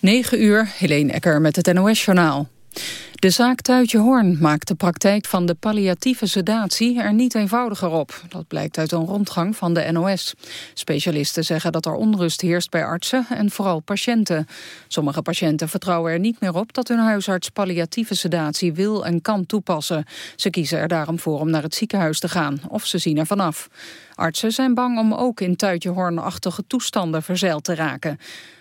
9 uur, Helene Ecker met het NOS-journaal. De zaak Tuitje Hoorn maakt de praktijk van de palliatieve sedatie er niet eenvoudiger op. Dat blijkt uit een rondgang van de NOS. Specialisten zeggen dat er onrust heerst bij artsen en vooral patiënten. Sommige patiënten vertrouwen er niet meer op dat hun huisarts palliatieve sedatie wil en kan toepassen. Ze kiezen er daarom voor om naar het ziekenhuis te gaan of ze zien er vanaf. Artsen zijn bang om ook in Tuitje Hoorn-achtige toestanden verzeild te raken.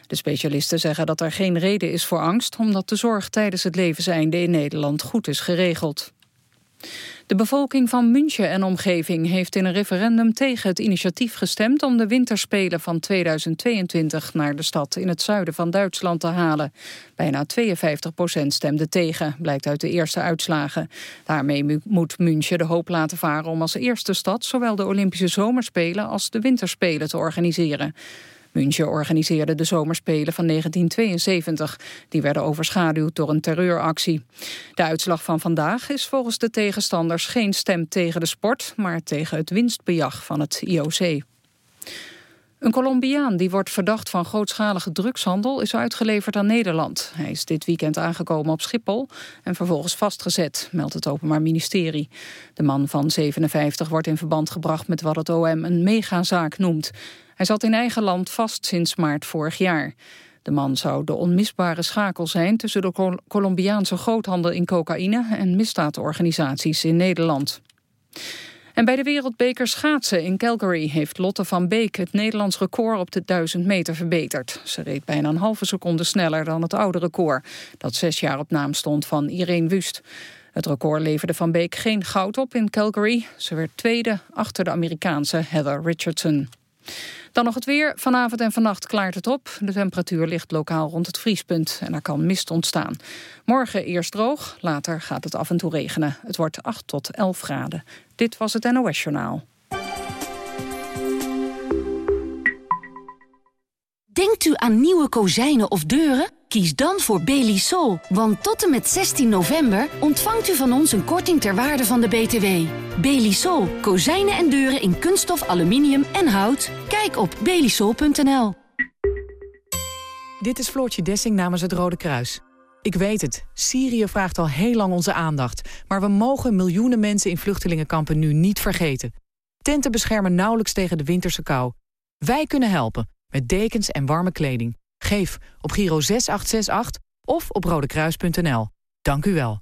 De specialisten zeggen dat er geen reden is voor angst... omdat de zorg tijdens het levenseinde in Nederland goed is geregeld. De bevolking van München en omgeving heeft in een referendum tegen het initiatief gestemd om de winterspelen van 2022 naar de stad in het zuiden van Duitsland te halen. Bijna 52 procent stemde tegen, blijkt uit de eerste uitslagen. Daarmee moet München de hoop laten varen om als eerste stad zowel de Olympische Zomerspelen als de Winterspelen te organiseren. München organiseerde de zomerspelen van 1972. Die werden overschaduwd door een terreuractie. De uitslag van vandaag is volgens de tegenstanders geen stem tegen de sport... maar tegen het winstbejag van het IOC. Een Colombiaan die wordt verdacht van grootschalige drugshandel is uitgeleverd aan Nederland. Hij is dit weekend aangekomen op Schiphol en vervolgens vastgezet, meldt het Openbaar Ministerie. De man van 57 wordt in verband gebracht met wat het OM een megazaak noemt. Hij zat in eigen land vast sinds maart vorig jaar. De man zou de onmisbare schakel zijn tussen de Colombiaanse groothandel in cocaïne en misdaadorganisaties in Nederland. En bij de wereldbeker schaatsen in Calgary heeft Lotte van Beek het Nederlands record op de 1000 meter verbeterd. Ze reed bijna een halve seconde sneller dan het oude record, dat zes jaar op naam stond van Irene Wust. Het record leverde Van Beek geen goud op in Calgary. Ze werd tweede achter de Amerikaanse Heather Richardson. Dan nog het weer. Vanavond en vannacht klaart het op. De temperatuur ligt lokaal rond het vriespunt en er kan mist ontstaan. Morgen eerst droog, later gaat het af en toe regenen. Het wordt 8 tot 11 graden. Dit was het NOS Journaal. Denkt u aan nieuwe kozijnen of deuren? Kies dan voor Belisol, want tot en met 16 november ontvangt u van ons een korting ter waarde van de BTW. Belisol, kozijnen en deuren in kunststof, aluminium en hout. Kijk op belisol.nl. Dit is Floortje Dessing namens het Rode Kruis. Ik weet het, Syrië vraagt al heel lang onze aandacht... maar we mogen miljoenen mensen in vluchtelingenkampen nu niet vergeten. Tenten beschermen nauwelijks tegen de winterse kou. Wij kunnen helpen, met dekens en warme kleding. Geef op Giro 6868 of op rodekruis.nl. Dank u wel.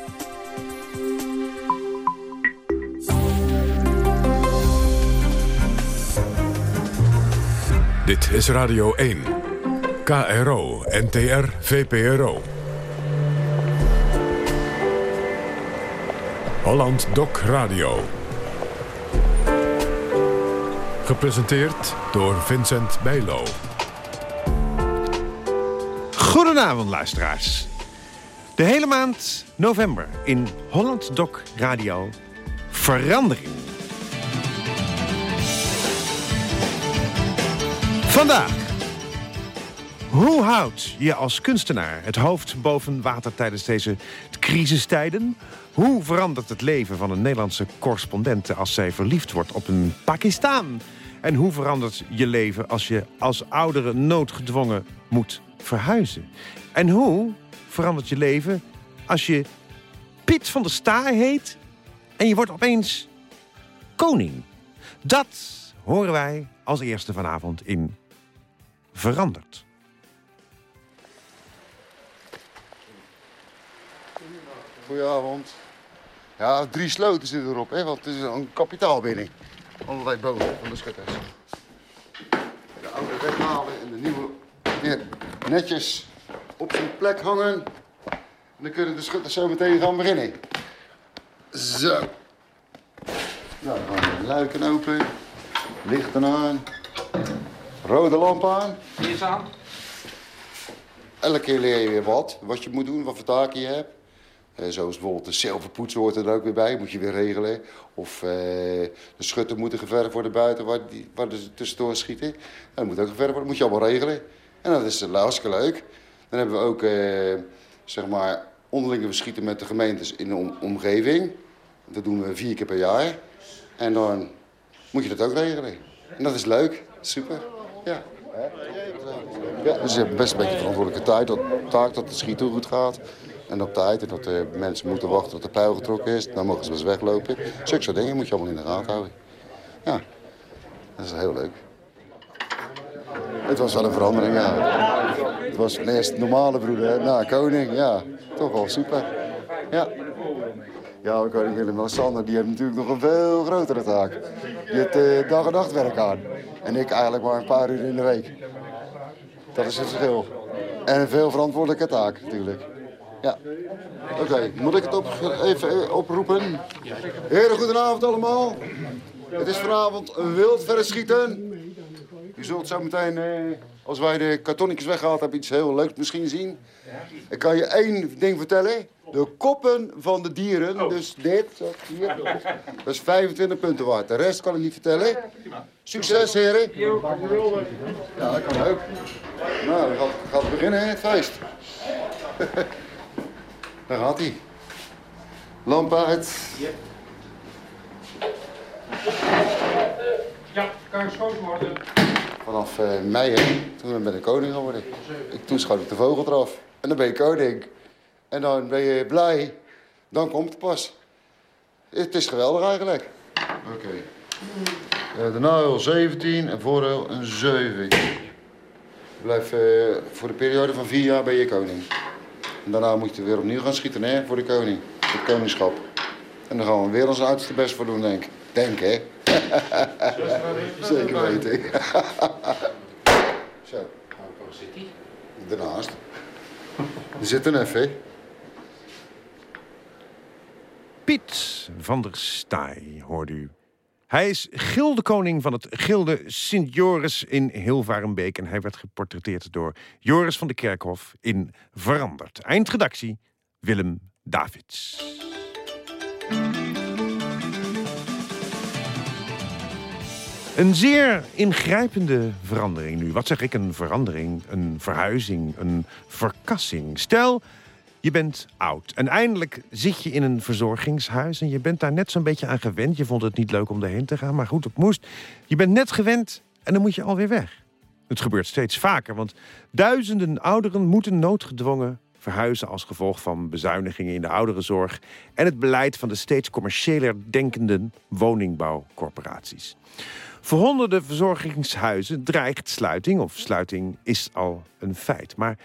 Dit is Radio 1. KRO, NTR, VPRO. Holland Doc Radio. Gepresenteerd door Vincent Bijlo. Goedenavond, luisteraars. De hele maand november in Holland Doc Radio verandering. Vandaag. Hoe houdt je als kunstenaar het hoofd boven water tijdens deze crisistijden? Hoe verandert het leven van een Nederlandse correspondent als zij verliefd wordt op een Pakistan? En hoe verandert je leven als je als oudere noodgedwongen moet verhuizen? En hoe verandert je leven als je Piet van der Staar heet en je wordt opeens koning? Dat horen wij als eerste vanavond in verandert. Goedenavond. Ja, drie sloten zitten erop, hè, want het is een kapitaalbinning. Allerlei boven van de schutters. De oude weghalen en de nieuwe weer netjes op zijn plek hangen. En dan kunnen de schutters zo meteen gaan beginnen. Zo. Nou, dan gaan de luiken open. Lichten aan. Rode lamp aan. Hier aan. Elke keer leer je weer wat. Wat je moet doen, wat voor taken je hebt. Uh, zoals bijvoorbeeld de zilverpoets hoort er ook weer bij, moet je weer regelen. Of uh, de schutten moeten geverfd worden buiten waar, die, waar ze tussendoor schieten. En dat moet ook geverfd worden, moet je allemaal regelen. En dat is hartstikke leuk. Dan hebben we ook, zeg maar, onderlinge verschieten met de gemeentes in de omgeving. Dat doen we vier keer per jaar. En dan moet je dat ook regelen. En dat is leuk, super. Ja. Ja, dus je hebt best een beetje verantwoordelijke tijd, dat, taak dat de schieten goed gaat. En op tijd, en dat de mensen moeten wachten tot de pijl getrokken is. Dan mogen ze eens weglopen. Zulke soort dingen moet je allemaal in de gaten houden. Ja, dat is heel leuk. Het was wel een verandering, ja. Het was eerst normale broeder, na koning, ja. Toch wel super. Ja. Ja, koning Willem-Alexander, die heeft natuurlijk nog een veel grotere taak. Die heeft uh, dag en nacht aan. En ik eigenlijk maar een paar uur in de week. Dat is het verschil. En een veel verantwoordelijke taak natuurlijk. Ja. Oké, moet ik het op, even oproepen? Heren, goedenavond allemaal. Het is vanavond wild verschieten. Je zult zo meteen, eh, als wij de kartonnetjes weggehaald hebben, iets heel leuks misschien zien. Ik kan je één ding vertellen. De koppen van de dieren, dus dit, hier, dat is 25 punten waard. De rest kan ik niet vertellen. Succes, heren. Ja, dat kan ook. Nou, dan gaat, gaat het beginnen, het feest. Daar gaat hij. Lamp uit. Ja, kan geschoten worden. Vanaf uh, mei, hè, toen ben ik koning geworden. Ik, toen schoot ik de vogel eraf. En dan ben je koning. En dan ben je blij. Dan komt het pas. Het is geweldig eigenlijk. Oké. Okay. Uh, de nadeel 17 en voordeel een 7. Blijf, uh, voor de periode van vier jaar ben je koning. En daarna moet je weer opnieuw gaan schieten hè, voor de koning. Voor het koningschap. En dan gaan we weer ons uiterste best voor doen, denk ik. Denk, hè? Zeker weten. Zo. Waar zit hij? Daarnaast. Zit er even, hè? Piet van der Staaij, hoorde u. Hij is gildekoning van het gilde Sint Joris in Hilvarenbeek... en hij werd geportretteerd door Joris van de Kerkhof in Veranderd. Eindredactie Willem Davids. Een zeer ingrijpende verandering nu. Wat zeg ik? Een verandering, een verhuizing, een verkassing. Stel, je bent oud en eindelijk zit je in een verzorgingshuis... en je bent daar net zo'n beetje aan gewend. Je vond het niet leuk om erheen te gaan, maar goed, het moest. Je bent net gewend en dan moet je alweer weg. Het gebeurt steeds vaker, want duizenden ouderen moeten noodgedwongen verhuizen als gevolg van bezuinigingen in de ouderenzorg en het beleid van de steeds commerciëler denkende woningbouwcorporaties. Voor honderden verzorgingshuizen dreigt sluiting, of sluiting is al een feit. Maar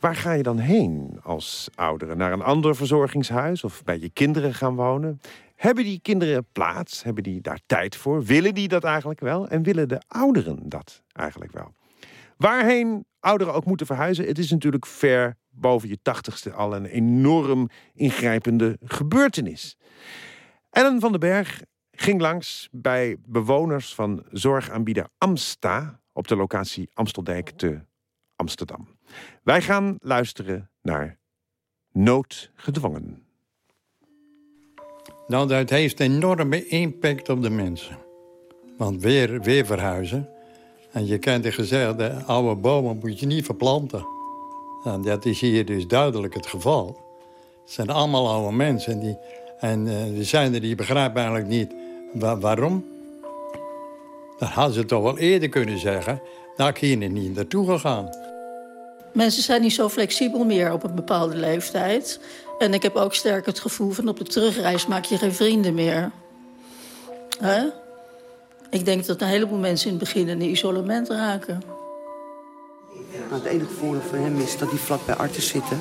waar ga je dan heen als ouderen? Naar een ander verzorgingshuis of bij je kinderen gaan wonen? Hebben die kinderen plaats? Hebben die daar tijd voor? Willen die dat eigenlijk wel? En willen de ouderen dat eigenlijk wel? Waarheen ouderen ook moeten verhuizen, het is natuurlijk ver boven je tachtigste al een enorm ingrijpende gebeurtenis. Ellen van den Berg ging langs bij bewoners van zorgaanbieder Amsta op de locatie Amsteldijk te Amsterdam. Wij gaan luisteren naar Noodgedwongen. Nou, dat heeft enorme impact op de mensen. Want weer, weer verhuizen. En je kent de gezegde, oude bomen moet je niet verplanten. En dat is hier dus duidelijk het geval. Het zijn allemaal oude mensen. Die, en er zijn er die begrijpen eigenlijk niet waarom? Dat hadden ze toch wel eerder kunnen zeggen. Nou, ik hier niet naartoe gegaan. Mensen zijn niet zo flexibel meer op een bepaalde leeftijd. En ik heb ook sterk het gevoel van op de terugreis maak je geen vrienden meer. Ik denk dat een heleboel mensen in het begin in isolement raken. Nou, het enige voordeel van hem is dat hij vlak bij artsen zitten.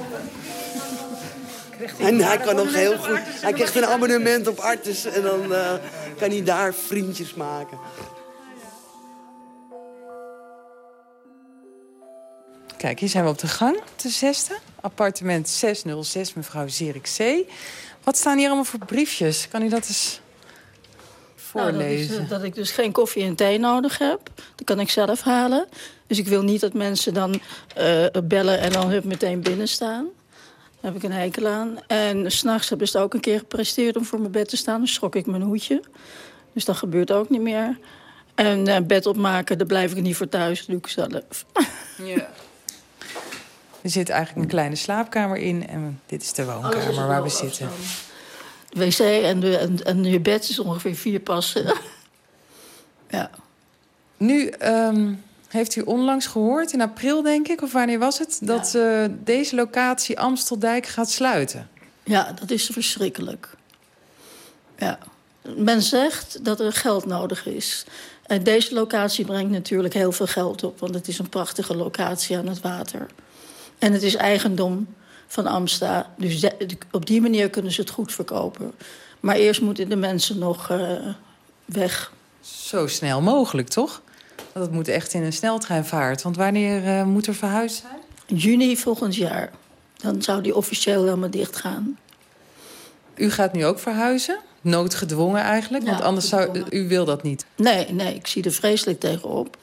En hij kan nog heel goed. Hij krijgt een abonnement op Artis en dan uh, kan hij daar vriendjes maken. Kijk, hier zijn we op de gang, de zesde. Appartement 606, mevrouw Zerik C. Wat staan hier allemaal voor briefjes? Kan u dat eens voorlezen? Nou, dat, is, dat, ik dus geen koffie en thee nodig heb. Dat kan ik zelf halen. Dus ik wil niet dat mensen dan uh, bellen en dan meteen binnen staan. Daar heb ik een hekel aan. En s'nachts hebben ze het ook een keer gepresteerd om voor mijn bed te staan. Dan schrok ik mijn hoedje. Dus dat gebeurt ook niet meer. En uh, bed opmaken, daar blijf ik niet voor thuis. Dat doe ik zelf. Ja. Er zit eigenlijk een kleine slaapkamer in. En dit is de woonkamer waar we zitten. De wc en, de, en, en je bed is ongeveer vier passen. ja. Nu um, heeft u onlangs gehoord, in april denk ik, of wanneer was het... dat ja. uh, deze locatie Amsteldijk gaat sluiten. Ja, dat is verschrikkelijk. Ja. Men zegt dat er geld nodig is. En deze locatie brengt natuurlijk heel veel geld op... want het is een prachtige locatie aan het water. En het is eigendom van Amsta. Dus de, op die manier kunnen ze het goed verkopen. Maar eerst moeten de mensen nog uh, weg. Zo snel mogelijk, toch? Het moet echt in een sneltreinvaart. Want wanneer uh, moet er verhuisd zijn? Juni volgend jaar. Dan zou die officieel helemaal dicht gaan. U gaat nu ook verhuizen? Noodgedwongen eigenlijk? Want anders zou u wil dat niet. Nee, nee, ik zie er vreselijk tegenop.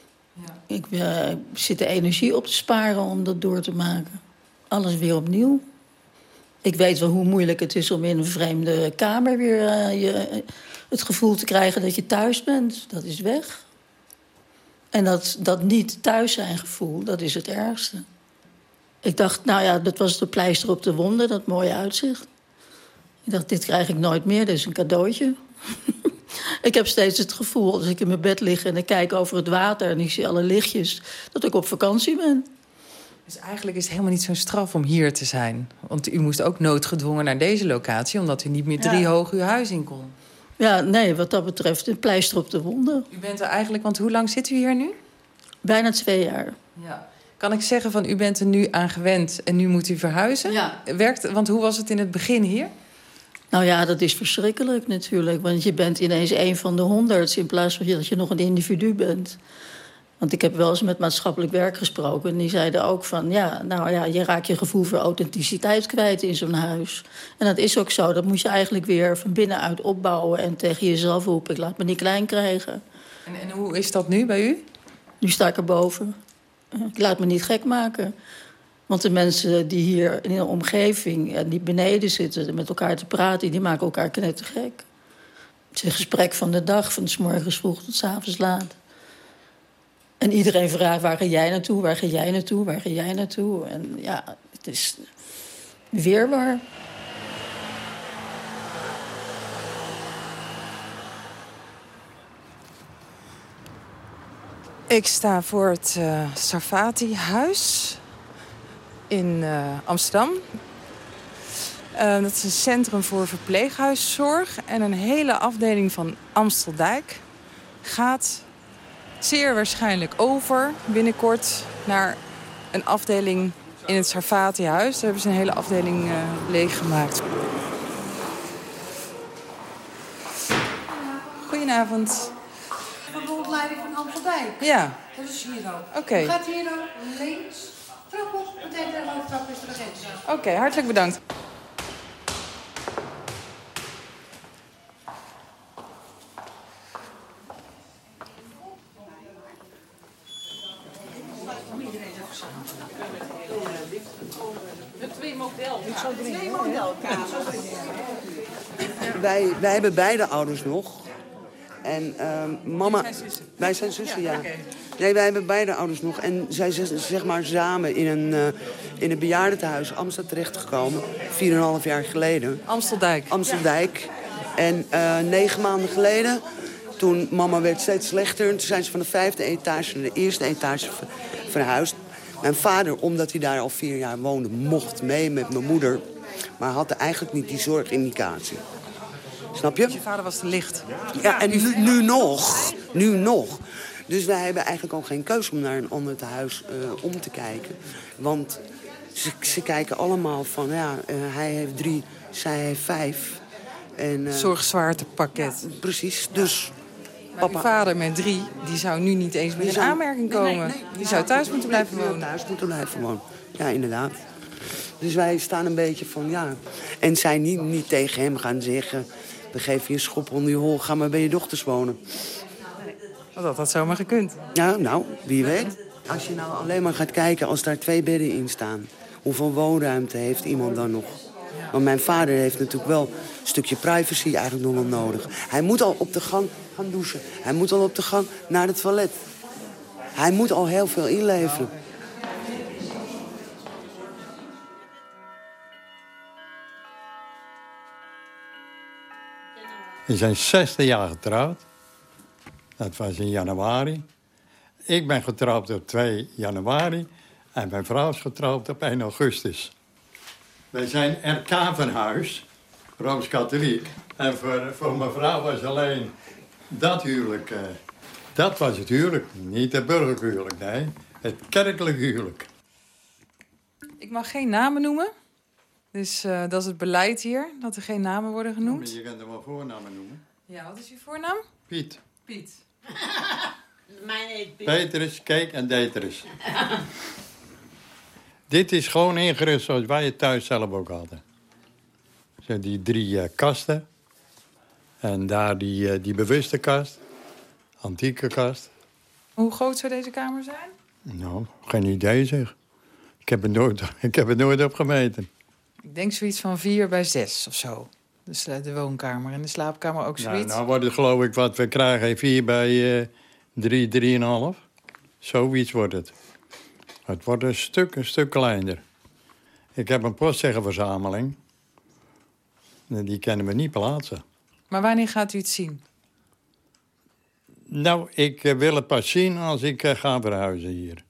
Ik uh, zit de energie op te sparen om dat door te maken. Alles weer opnieuw. Ik weet wel hoe moeilijk het is om in een vreemde kamer weer uh, je, het gevoel te krijgen dat je thuis bent. Dat is weg. En dat, dat niet thuis zijn gevoel, dat is het ergste. Ik dacht, nou ja, dat was de pleister op de wonden, dat mooie uitzicht. Ik dacht, dit krijg ik nooit meer, dit is een cadeautje. ik heb steeds het gevoel, als ik in mijn bed lig en ik kijk over het water... en ik zie alle lichtjes, dat ik op vakantie ben. Dus eigenlijk is het helemaal niet zo'n straf om hier te zijn. Want u moest ook noodgedwongen naar deze locatie... omdat u niet meer drie ja. hoog uw huis in kon. Ja, nee, wat dat betreft een pleister op de wonden. U bent er eigenlijk, want hoe lang zit u hier nu? Bijna twee jaar. Ja. Kan ik zeggen van u bent er nu aan gewend en nu moet u verhuizen? Ja. Werkt, want hoe was het in het begin hier? Nou ja, dat is verschrikkelijk natuurlijk. Want je bent ineens een van de honderd... in plaats van dat je nog een individu bent. Want ik heb wel eens met maatschappelijk werk gesproken... en die zeiden ook van, ja, nou ja, je raakt je gevoel voor authenticiteit kwijt in zo'n huis. En dat is ook zo. Dat moet je eigenlijk weer van binnenuit opbouwen... en tegen jezelf roepen, ik laat me niet klein krijgen. En, en hoe is dat nu bij u? Nu sta ik erboven. Ik laat me niet gek maken. Want de mensen die hier in de omgeving en die beneden zitten... met elkaar te praten, die maken elkaar knettergek. Het is een gesprek van de dag, van s morgens vroeg tot s avonds laat. En iedereen vraagt, waar ga jij naartoe, waar ga jij naartoe, waar ga jij naartoe? En ja, het is weerbaar. Ik sta voor het uh, Sarfati-huis in uh, Amsterdam. Uh, dat is een centrum voor verpleeghuiszorg. En een hele afdeling van Amsteldijk gaat zeer waarschijnlijk over binnenkort naar een afdeling in het Sarfati-huis. Daar hebben ze een hele afdeling uh, leeggemaakt. Goedenavond. Van de rondleiding van Amsterdijk. Ja. Dat is hier ook. Oké. Okay. Gaat hier dan links, trap op, meteen tegenover de trap is de grens. Oké, okay, hartelijk bedankt. Wij, wij hebben beide ouders nog. En uh, mama... Wij zijn zussen. Wij zijn zussen, ja. ja. Okay. Nee, wij hebben beide ouders nog. En zij zijn zeg maar samen in een, uh, in een bejaardentehuis Amsterdam terechtgekomen. 4,5 jaar geleden. Amsteldijk. Amsteldijk. En uh, negen maanden geleden, toen mama werd steeds slechter... toen zijn ze van de vijfde etage naar de eerste etage verhuisd. Mijn vader, omdat hij daar al vier jaar woonde, mocht mee met mijn moeder. Maar had eigenlijk niet die zorgindicatie. Snap je? Dus je vader was te licht. Ja, en nu, nu nog. Nu nog. Dus wij hebben eigenlijk ook geen keuze om naar een ander huis uh, om te kijken. Want ze, ze kijken allemaal van, ja, uh, hij heeft drie, zij heeft vijf. En, uh, Zorgzwaartepakket. Ja, precies, dus... Papa. vader met drie, die zou nu niet eens meer in aanmerking komen. Nee, nee, nee, die zou thuis moeten blijven wonen. thuis moeten blijven wonen, ja, inderdaad. Dus wij staan een beetje van, ja... En zij niet, niet tegen hem gaan zeggen... we geven je een schop onder je hol, ga maar bij je dochters wonen. Dat had dat zomaar gekund. Ja, nou, wie weet. Als je nou alleen maar gaat kijken als daar twee bedden in staan... Hoeveel woonruimte heeft iemand dan nog? Want mijn vader heeft natuurlijk wel een stukje privacy eigenlijk nog wel nodig. Hij moet al op de gang gaan douchen. Hij moet al op de gang naar het toilet. Hij moet al heel veel inleveren. We zijn 60 jaar getrouwd. Dat was in januari. Ik ben getrouwd op 2 januari. En mijn vrouw is getrouwd op 1 augustus. Wij zijn RK van huis, Rooms-Katholiek. En voor, voor mijn vrouw was alleen dat huwelijk. eh, dat was het huwelijk. Niet het burgerlijk huwelijk, nee. Het kerkelijk huwelijk. Ik mag geen namen noemen. Dus eh, dat is het beleid hier, dat er geen namen worden Maar genoemd. je kunt hem wel voornamen noemen. Ja, wat is uw voornaam? Piet. Piet. Mijn heet Piet. Petrus, Keek en Deterus. Dit is gewoon ingerust zoals wij het thuis zelf ook hadden. Zo die drie eh, kasten. En daar die, eh, die bewuste kast. Antieke kast. Hoe groot zou deze kamer zijn? Nou, geen idee zeg. Ik heb het nooit, ik heb het nooit opgemeten. Ik denk zoiets van 4 bij 6 of zo. De, de woonkamer en de slaapkamer ook Nou, zoiets. nou wordt het geloof ik wat we krijgen. Vier bij eh drie, drieënhalf. Zoiets wordt het. Het wordt een stuk, een stuk kleiner. Ik heb een postzeggenverzameling. En Die kunnen we niet plaatsen. Maar wanneer gaat u het zien? Nou, ik eh, wil het pas zien als ik eh, ga verhuizen hier.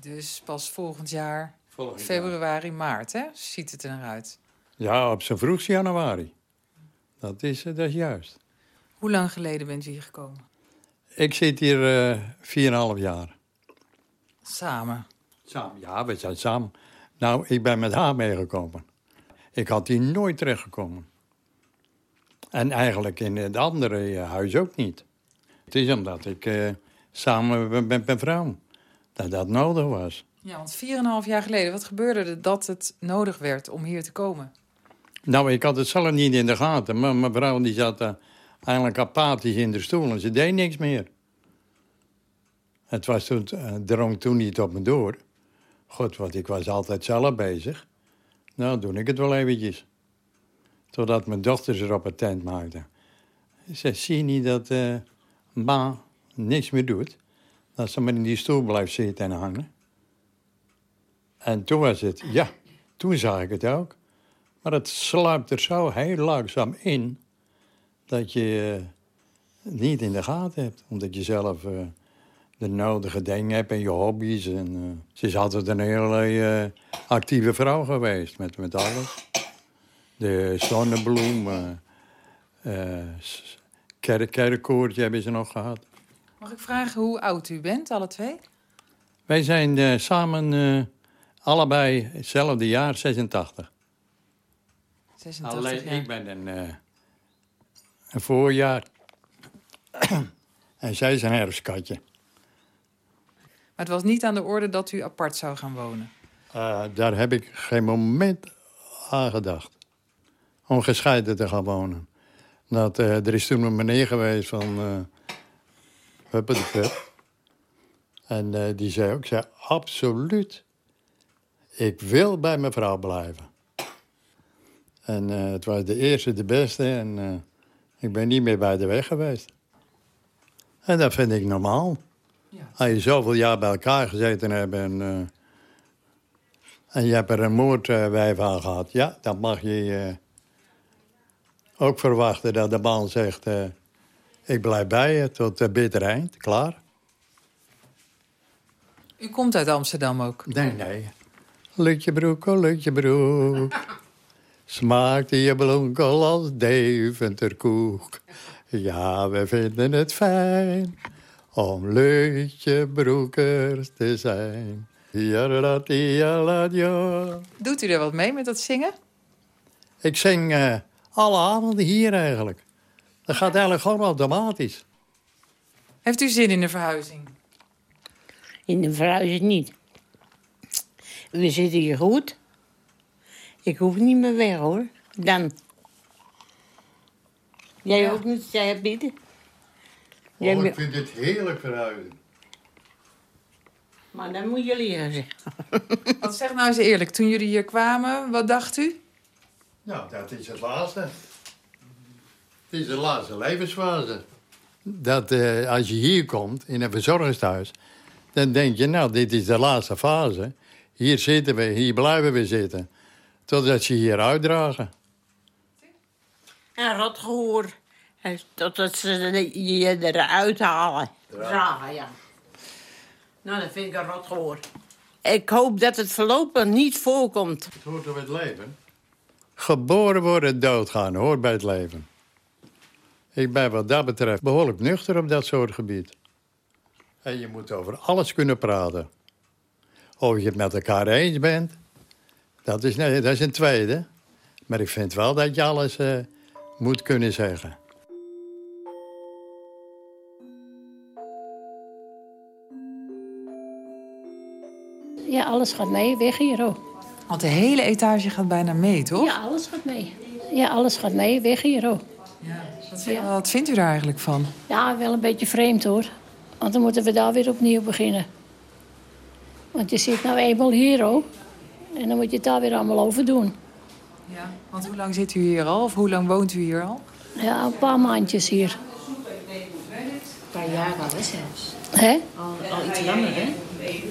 Dus pas volgend jaar, Volgend jaar. februari, maart, hè? Ziet het er naar uit. Ja, op zijn vroegste januari. Dat is, eh, dat is juist. Hoe lang geleden bent u hier gekomen? Ik zit hier eh 4,5 jaar. Samen. Samen, ja, we zijn samen. Nou, ik ben met haar meegekomen. Ik had hier nooit terechtgekomen. En eigenlijk in het andere eh, huis ook niet. Het is omdat ik samen ben met mijn vrouw. Dat dat nodig was. Ja, want 4,5 jaar geleden, wat gebeurde er dat het nodig werd om hier te komen? Nou, ik had het zelf niet in de gaten. Maar mijn vrouw die zat eh, eigenlijk apathisch in de stoel en ze deed niks meer. Het was toen, eh, drong toen niet op me door. God, want ik was altijd zelf bezig. Nou, doe ik het wel eventjes. Totdat mijn dochters erop attent maakten. Ze zie niet dat eh ma niks meer doet? Dat ze maar in die stoel blijft zitten en hangen. En toen was het, ja, toen zag ik het ook. Maar het sluipt er zo heel langzaam in dat je eh, het niet in de gaten hebt. Omdat je zelf eh, de nodige dingen hebt en je hobby's. En, eh, ze is altijd een hele eh, actieve vrouw geweest met, met alles. De zonnebloem, eh eh, kerk, kerkkoortje hebben ze nog gehad. Mag ik vragen hoe oud u bent, alle twee? Wij zijn eh, samen eh, allebei hetzelfde jaar, 86. 86 Alleen jaar. ik ben een, eh, een voorjaar. en zij is een herfstkatje. Maar het was niet aan de orde dat u apart zou gaan wonen. Eh, daar heb ik geen moment aan gedacht. Om gescheiden te gaan wonen. Dat, eh, er is toen een meneer geweest van... eh Huppeldepup. En eh, die zei ook, zei, absoluut. Ik wil bij mijn vrouw blijven. En eh, het was de eerste, de beste. En eh, ik ben niet meer bij de weg geweest. En dat vind ik normaal. Als je zoveel jaar bij elkaar gezeten hebt en... eh, en je hebt er een moordwijf aan gehad. Ja, dan mag je ook verwachten dat de man zegt... ik blijf bij je tot het bitter eind. Klaar? U komt uit Amsterdam ook? Nee, nee. Lutje broek, oh lutje broek. Smaakte je blonkel als Deventer koek. Ja, we vinden het fijn om lutje broekers te zijn. Doet u er wat mee met dat zingen? Ik zing eh, alle avonden hier eigenlijk. Dat gaat eigenlijk gewoon automatisch. Heeft u zin in de verhuizing? In de verhuizing niet. We zitten hier goed. Ik hoef niet meer weg hoor. Dan. Jij ook niet, jij hebt niet. Jij Oh, ik vind het heerlijk verhuizen. Maar dan moet je leren zeggen. Want zeg nou eens eerlijk, toen jullie hier kwamen, wat dacht u? Nou, dat is het laatste. Het is de laatste levensfase. Dat eh, als je hier komt, in een verzorgingshuis... dan denk je, nou, dit is de laatste fase. Hier zitten we, hier blijven we zitten. Totdat ze hier uitdragen. En rotgehoor. Totdat ze je eruit halen. Dragen, ja. Nou, dat vind ik een rotgehoor. Ik hoop dat het voorlopig niet voorkomt. Het hoort bij het leven. Geboren worden, doodgaan, hoort bij het leven. Ik ben wat dat betreft behoorlijk nuchter op dat soort gebied. En je moet over alles kunnen praten. Of je het met elkaar eens bent, dat is, nee, dat is een tweede. Maar ik vind wel dat je alles eh, moet kunnen zeggen. Ja, alles gaat mee. Weg hier ook. Want de hele etage gaat bijna mee, toch? Ja, alles gaat mee. Ja, alles gaat mee. Weg hier ook. Wat, wat vindt u daar eigenlijk van? Ja, wel een beetje vreemd hoor. Want dan moeten we daar weer opnieuw beginnen. Want je zit nou eenmaal hier ook. En dan moet je het daar weer allemaal over doen. Ja. Want hoe lang zit u hier al? Of hoe lang woont u hier al? Ja, een paar maandjes hier. Een paar jaar al, hè, zelfs. Hè? Al, al iets langer, hè?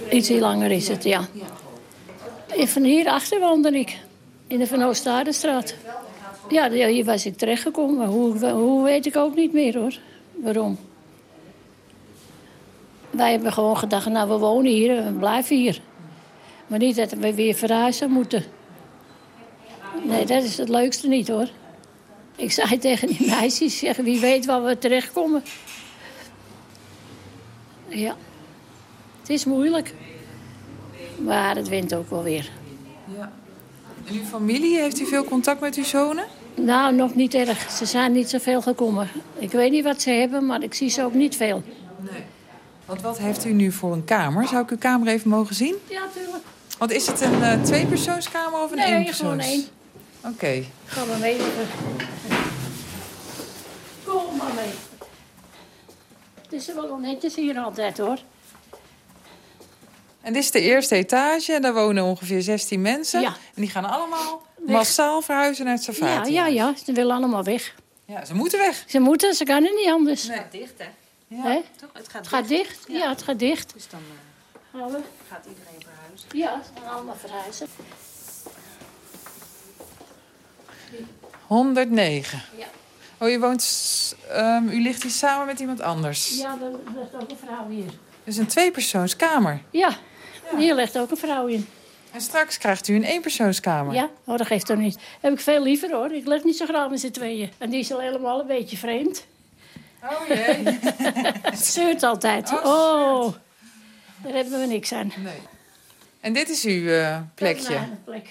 Iets langer is het, ja. Van hier achter woonde ik. In de Van Oostadestraat. Ja, ja, hier was ik terechtgekomen. Hoe, hoe weet ik ook niet meer hoor. Waarom? Wij hebben gewoon gedacht, nou we wonen hier en we blijven hier. Maar niet dat we weer verhuizen moeten. Nee, dat is het leukste niet hoor. Ik zei tegen die meisjes, zeg, wie weet waar we terechtkomen. Ja, het is moeilijk. Maar het wint ook wel weer. Ja. En uw familie, heeft u veel contact met uw zonen? Nou, nog niet erg. Ze zijn niet zoveel gekomen. Ik weet niet wat ze hebben, maar ik zie ze ook niet veel. Nee. Want wat heeft u nu voor een kamer? Zou ik uw kamer even mogen zien? Ja, tuurlijk. Want is het een eh, tweepersoonskamer of een Nee, eenpersoons? gewoon één. Oké. Ga maar mee. Kom maar mee. Het is wel netjes hier altijd hoor. En dit is de eerste etage en daar wonen ongeveer 16 mensen. Ja. En die gaan allemaal massaal verhuizen naar het Ja, Safati. ja, ja. Ze willen allemaal weg. Ja, ze moeten weg. Ze moeten, ze kunnen niet anders. Het gaat dicht, hè? Hè? Toch? Het gaat, Het gaat dicht. Ja, het gaat dicht. Dus dan eh, Gaat iedereen verhuizen. Ja, ze gaan allemaal verhuizen. 109. Ja. Oh, u woont... ehm, u ligt hier samen met iemand anders. Ja, er ligt ook een vrouw hier. Dus een tweepersoonskamer. Ja, hier ligt ook een vrouw in. En straks krijgt u een eenpersoonskamer. Ja, oh, dat geeft toch niet. Heb ik veel liever hoor. Ik leg niet zo graag met z'n tweeën. En die is al helemaal een beetje vreemd. Oh jee. Het zeurt altijd. Oh, daar hebben we niks aan. Nee. En dit is uw eh, plekje. Dat is mijn plek.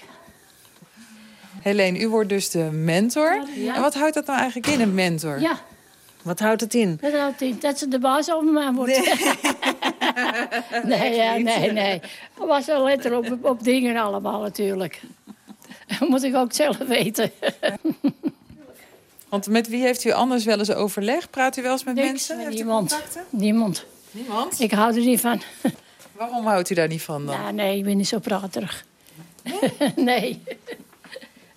Helene, u wordt dus de mentor. Ja. En wat houdt dat nou eigenlijk in, een mentor? Ja, Wat houdt het in? dat houdt in. Dat ze de baas over mij wordt. Nee, ja, nee, nee. Dat was wel letter op, op dingen allemaal natuurlijk. Dat moet ik ook zelf weten. Want met wie heeft u anders wel eens overleg? Praat u wel eens met Niks, mensen? met Heeft niemand. Niemand. Niemand? Ik hou er niet van. Waarom houdt u daar niet van dan? Ja, nee, ik ben niet zo praterig. Nee?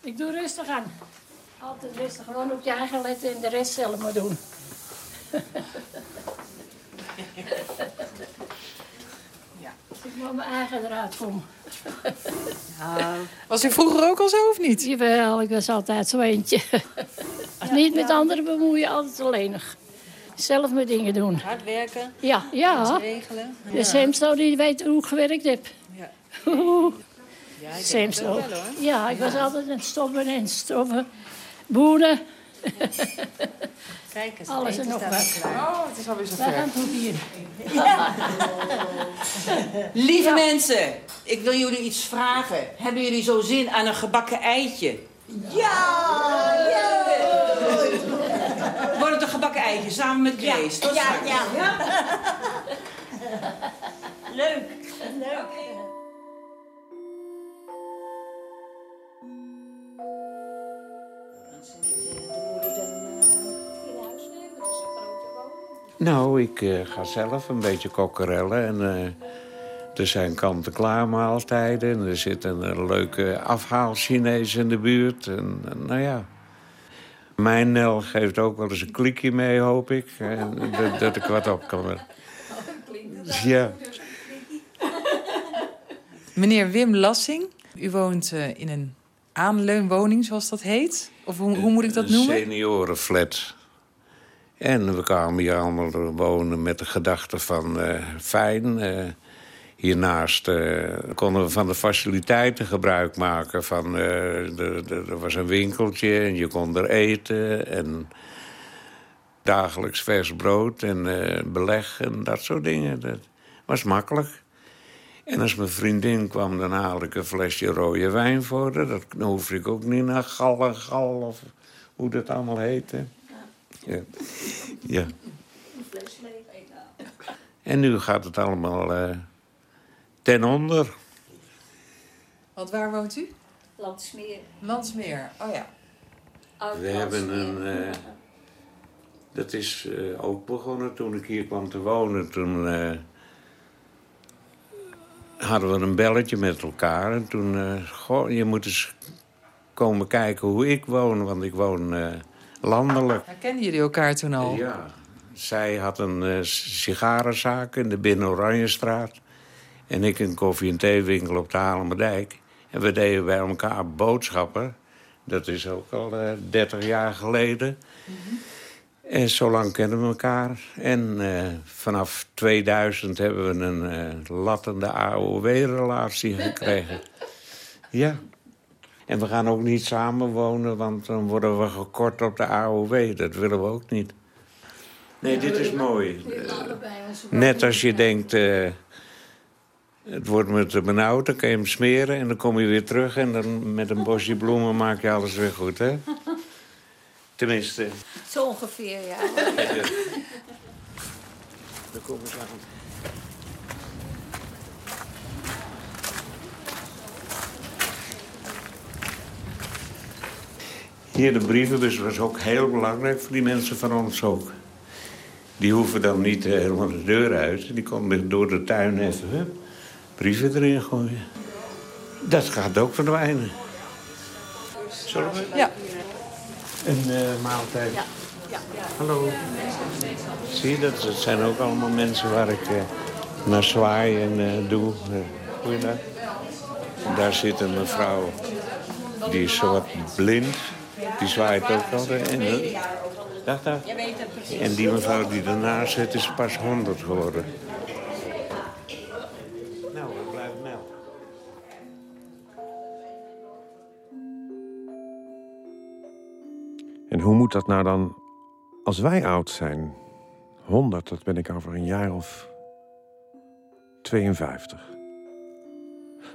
Ik doe rustig aan. Altijd rustig. Gewoon op je eigen letten en de rest zelf maar doen. Ja. Als ik maar mijn eigen eruit kom. Was u vroeger ook al zo of niet? Jawel, ik was altijd zo eentje. niet met anderen bemoeien, altijd alleenig. Zelf mijn dingen doen. Hard werken. Ja, ja. Alles regelen. De Semsto die weet hoe ik gewerkt heb. Ja. Ja, ik Semsto. wel. Ja, ik was altijd aan het stoppen en stoppen. Boenen. Kijk eens, Alles en nog wat. Oh, het is alweer Wij gaan zover. proeven. Lieve mensen, ik wil jullie iets vragen. Hebben jullie zo zin aan een gebakken eitje? Ja! Een eitje samen met Grace? Tot straks. Leuk. Leuk. Nou, ik eh, ga zelf een beetje kokkerellen. En eh, Er zijn kant-en-klaar maaltijden. En er zit een leuke afhaal-Chinees in de buurt. En, en, nou ja. Mijn Nel geeft ook wel eens een klikje mee, hoop ik. En dat, dat ik wat op kan. Ja. Meneer Wim Lassing, u woont eh, in een aanleunwoning, zoals dat heet? Of hoe, hoe moet ik dat noemen? Een seniorenflat. En we kwamen hier allemaal wonen met de gedachte van eh, fijn. eh, hiernaast eh, konden we van de faciliteiten gebruik maken. Van, eh, er was een winkeltje en je kon er eten. En dagelijks vers brood en eh, beleg en dat soort dingen. Dat was makkelijk. En als mijn vriendin kwam, dan haalde ik een flesje rode wijn voor haar. Dat hoefde ik ook niet naar gal en gal of hoe dat allemaal heette. Ja. ja. En nu gaat het allemaal ten onder. Want waar woont u? Landsmeer. Landsmeer, oh ja. We hebben een... eh, dat is eh, ook begonnen toen ik hier kwam te wonen. Toen eh, hadden we een belletje met elkaar. En toen, eh, goh, je moet eens komen kijken hoe ik woon. Want ik woon eh, landelijk. Herkennen jullie elkaar toen al? Ja. Zij had een eh, sigarenzaak in de Binnen Oranjestraat. En ik een koffie- en theewinkel op de Halemerdijk. En we deden bij elkaar boodschappen. Dat is ook al eh 30 jaar geleden. En zo lang kennen we elkaar. En eh, vanaf 2000 hebben we een eh, lattende AOW-relatie gekregen. ja. En we gaan ook niet samenwonen, want dan worden we gekort op de AOW. Dat willen we ook niet. Nee, dit is mooi. Net als je denkt, het wordt me te benauwd, dan kan je hem smeren... en dan kom je weer terug en dan met een bosje bloemen maak je alles weer goed, hè? Tenminste, Zo ongeveer, ja. dan komen ze aan. Hier, de brievenbus was ook heel belangrijk voor die mensen van ons ook. Die hoeven dan niet eh, helemaal de deur uit. Die konden door de tuin even hup, brieven erin gooien. Dat gaat ook verdwijnen. Zullen we? Ja. Een eh, maaltijd. Hallo. Zie je, dat, dat zijn ook allemaal mensen waar ik eh, naar zwaai en eh, doe. Uh, Goeiedag. Daar zit een mevrouw, die is zo wat blind. Die zwaait ook al. En, dag, dag. En die mevrouw die ernaast zit is pas 100 geworden. En hoe moet dat nou dan als wij oud zijn? 100, dat ben ik over een jaar of 52.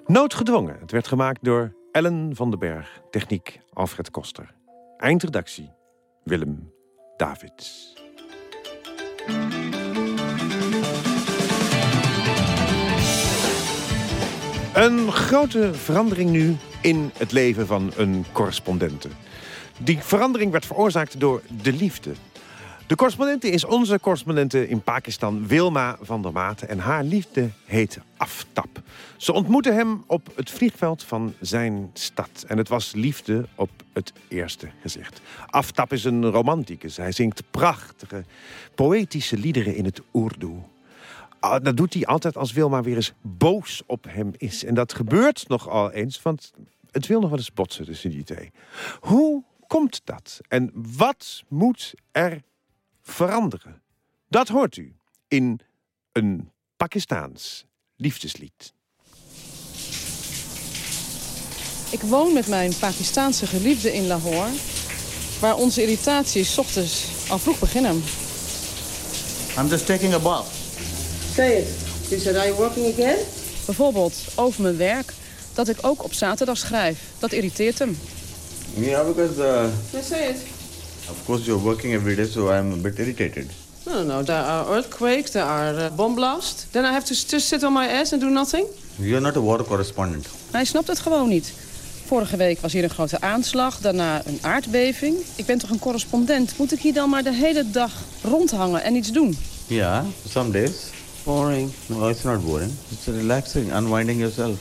Noodgedwongen. Het werd gemaakt door Ellen van den Berg. Techniek Alfred Koster. Eindredactie Willem Davids. Een grote verandering nu in het leven van een correspondente. Die verandering werd veroorzaakt door de liefde. De correspondente is onze correspondente in Pakistan, Wilma van der Maten. En haar liefde heet Aftap. Ze ontmoette hem op het vliegveld van zijn stad. En het was liefde op het eerste gezicht. Aftap is een romanticus. Hij zingt prachtige, poëtische liederen in het Urdu. Ah, Dat doet hij altijd als Wilma weer eens boos op hem is. En dat gebeurt nogal eens, want het wil nog wel eens botsen tussen die twee. Hoe komt dat? En wat moet er veranderen? Dat hoort u in een Pakistaans liefdeslied. Ik woon met mijn Pakistaanse geliefde in Lahore... waar onze irritaties 's ochtends al vroeg beginnen. I'm just taking a bath. Say it. You said, are you working again? Bijvoorbeeld over mijn werk, dat ik ook op zaterdag schrijf. Dat irriteert hem. Yeah, because uh, Yes, say it. of course you're working every day, so I'm a bit irritated. No, no, no. There are earthquakes, there are uh, bomb blasts. Then I have to just sit on my ass and do nothing? You're not a war correspondent. Hij snapt het gewoon niet. Vorige week was hier een grote aanslag, daarna een aardbeving. Ik ben toch een correspondent? Moet ik hier dan maar de hele dag rondhangen en iets doen? Yeah, some days. Boring. No, it's not boring. It's relaxing, unwinding yourself.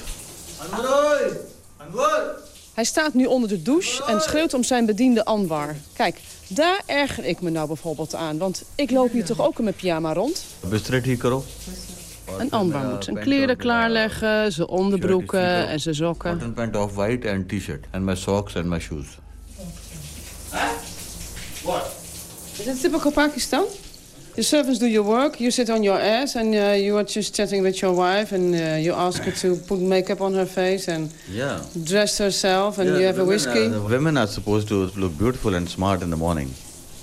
Hij staat nu onder de douche en schreeuwt om zijn bediende Anwar. Kijk, daar erger ik me nou bijvoorbeeld aan. Want ik loop hier toch ook in mijn pyjama rond? Bestreed hier, Karel? Een Anwar moet zijn kleren klaarleggen, zijn onderbroeken en zijn sokken. Een pant of white en t-shirt. En mijn socks en mijn shoes. Wat? Is dit typical Pakistan? The servants do your work, you sit on your ass and uh, you are just chatting with your wife and uh, you ask her to put makeup on her face and Yeah. dress herself and Yeah, you have a whiskey. Are, women are supposed to look beautiful and smart in the morning.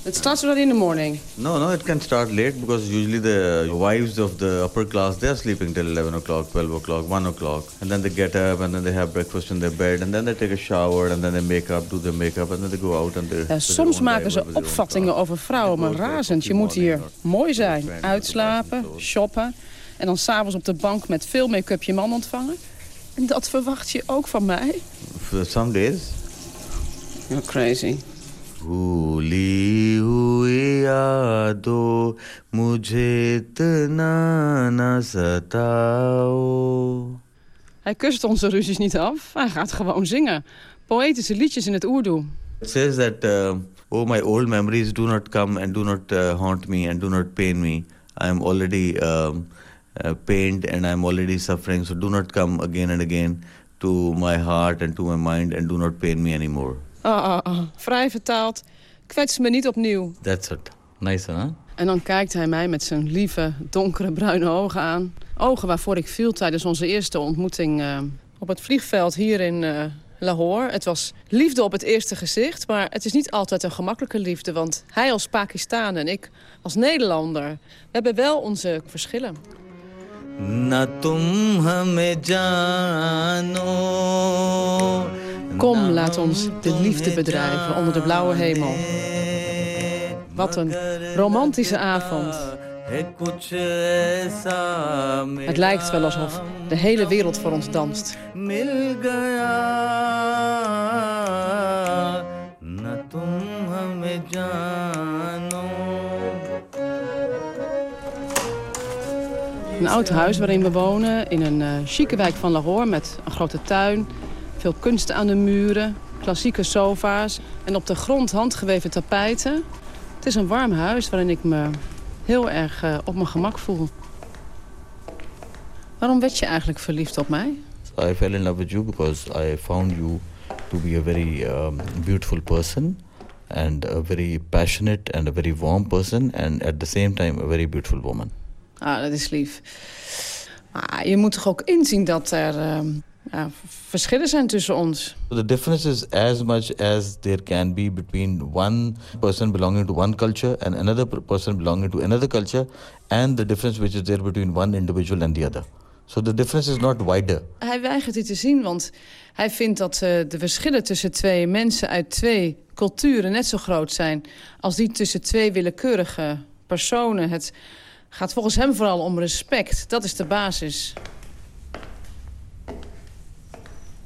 It starts already in the morning. No, no, it can start late because usually the wives of the upper class, they're sleeping till 11 o'clock, 12 o'clock, 1 o'clock. And then they get up and then they have breakfast in their bed and then they take a shower and then they make up, do their makeup and then they go out and they... Ja, soms maken ze opvattingen over vrouwen maar razend. Je moet hier mooi zijn, uitslapen, shoppen... en dan s'avonds op de bank met veel make-up je man ontvangen. En dat verwacht je ook van mij? For some days. You're crazy. भूली हुई यादों मुझे इतना न सताओ Hij kust onze ruzies niet af, hij gaat gewoon zingen. Poëtische liedjes in het Urdu. It says that, uh, oh, my old memories do not come and do not uh, haunt me and do not pain me. I am already um, uh, pained and I am already suffering, so do not come again and again to my heart and to my mind and do not pain me anymore. Ah, ah, ah, Vrij vertaald. Kwets me niet opnieuw. That's it. Nice, hè? En dan kijkt hij mij met zijn lieve, donkere, bruine ogen aan. Ogen waarvoor ik viel tijdens onze eerste ontmoeting eh, op het vliegveld hier in eh, Lahore. Het was liefde op het eerste gezicht, maar het is niet altijd een gemakkelijke liefde. Want hij als Pakistan en ik als Nederlander, we hebben wel onze verschillen. Na tum Kom, laat ons de liefde bedrijven onder de blauwe hemel. Wat een romantische avond. Het lijkt wel alsof de hele wereld voor ons danst. Een oud huis waarin we wonen in een uh, chique wijk van Lahore met een grote tuin, veel kunst aan de muren, klassieke sofa's... en op de grond handgeweven tapijten. Het is een warm huis waarin ik me heel erg eh, op mijn gemak voel. Waarom werd je eigenlijk verliefd op mij? I fell in love with you because I found you to be a very um, beautiful person and a very passionate and a very warm person and at the same time a very beautiful woman. Ah, dat is lief. Maar je moet toch ook inzien dat er ehm, ja, verschillen zijn tussen ons. The difference is as much as there can be between one person belonging to one culture and another per- person belonging to another culture and the difference which is there between one individual and the other. So the difference is not wider. Hij weigert dit te zien, want hij vindt dat eh, de verschillen tussen twee mensen uit twee culturen net zo groot zijn als die tussen twee willekeurige personen. Het gaat volgens hem vooral om respect. Dat is de basis.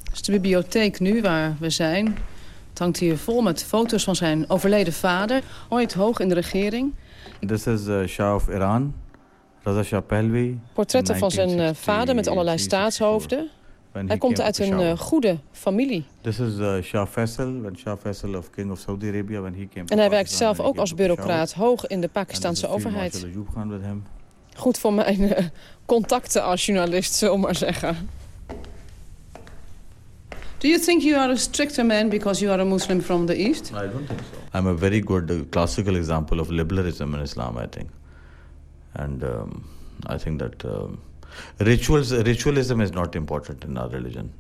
Dat is de bibliotheek nu waar we zijn. Het hangt hier vol met foto's van zijn overleden vader. Ooit hoog in de regering. This is uh, Shah of Iran, Raza Shah Pahlavi. Portretten van zijn eh, vader met allerlei staatshoofden. Hij komt uit een eh, goede familie. This is uh, Shah Faisal, when Shah Faisal of King of Saudi Arabia, when he came En hij werkt zelf ook als bureaucraat hoog in de Pakistanse overheid. Goed voor mijn eh, contacten als journalist, zullen maar zeggen. Do you think you are a stricter man because you are a Muslim from the East? I don't think so. I'm a very good uh, classical example of liberalism in Islam, I think. And um, I think that um, rituals, ritualism is not important in our religion,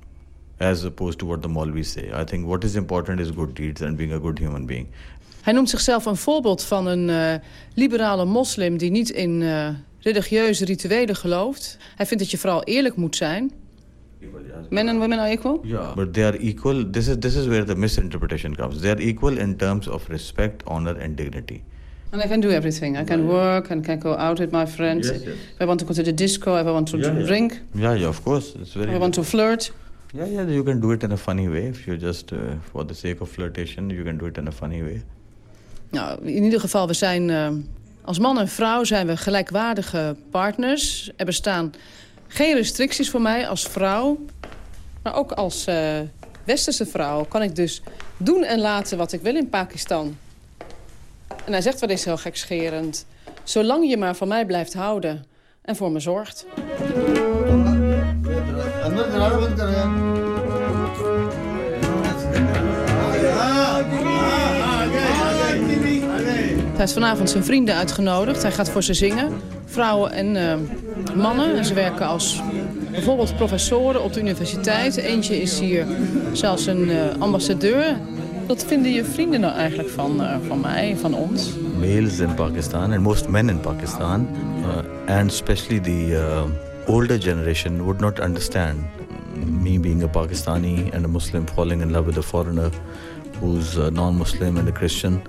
as opposed to what the Maulvis say. I think what is important is good deeds and being a good human being. Hij noemt zichzelf een voorbeeld van een eh, liberale moslim... die niet in eh, religieuze rituelen gelooft. Hij vindt dat je vooral eerlijk moet zijn. Men and women are equal? Yeah. But they are equal. This is this is where the misinterpretation comes. They are equal in terms of respect, honor, and dignity. And I can do everything. I can work and can go out with my friends. Yes, yes. If I want to go to the disco, if I want to Yeah, drink, Yeah, yeah, of course. It's very. if I want to flirt. Yeah, yeah. You can do it in a funny way if you just, uh, for the sake of flirtation, you can do it in a funny way. Nou, in ieder geval, we zijn eh, Als man en vrouw zijn we gelijkwaardige partners. Er bestaan geen restricties voor mij als vrouw. Maar ook als uh, westerse vrouw kan ik dus doen en laten wat ik wil in Pakistan. En hij zegt wel eens heel gekscherend... zolang je maar van mij blijft houden en voor me zorgt. Heeft vanavond zijn vrienden uitgenodigd. Hij gaat voor ze zingen. Vrouwen en uh, mannen. En ze werken als bijvoorbeeld professoren op de universiteit. Eentje is hier zelfs een uh, ambassadeur. Wat vinden je vrienden nou eigenlijk van, uh, van mij, van ons? Males in Pakistan and most men in Pakistan. And especially the older generation would not understand me being a Pakistani and a Muslim falling in love with a foreigner who's non-Muslim and a Christian.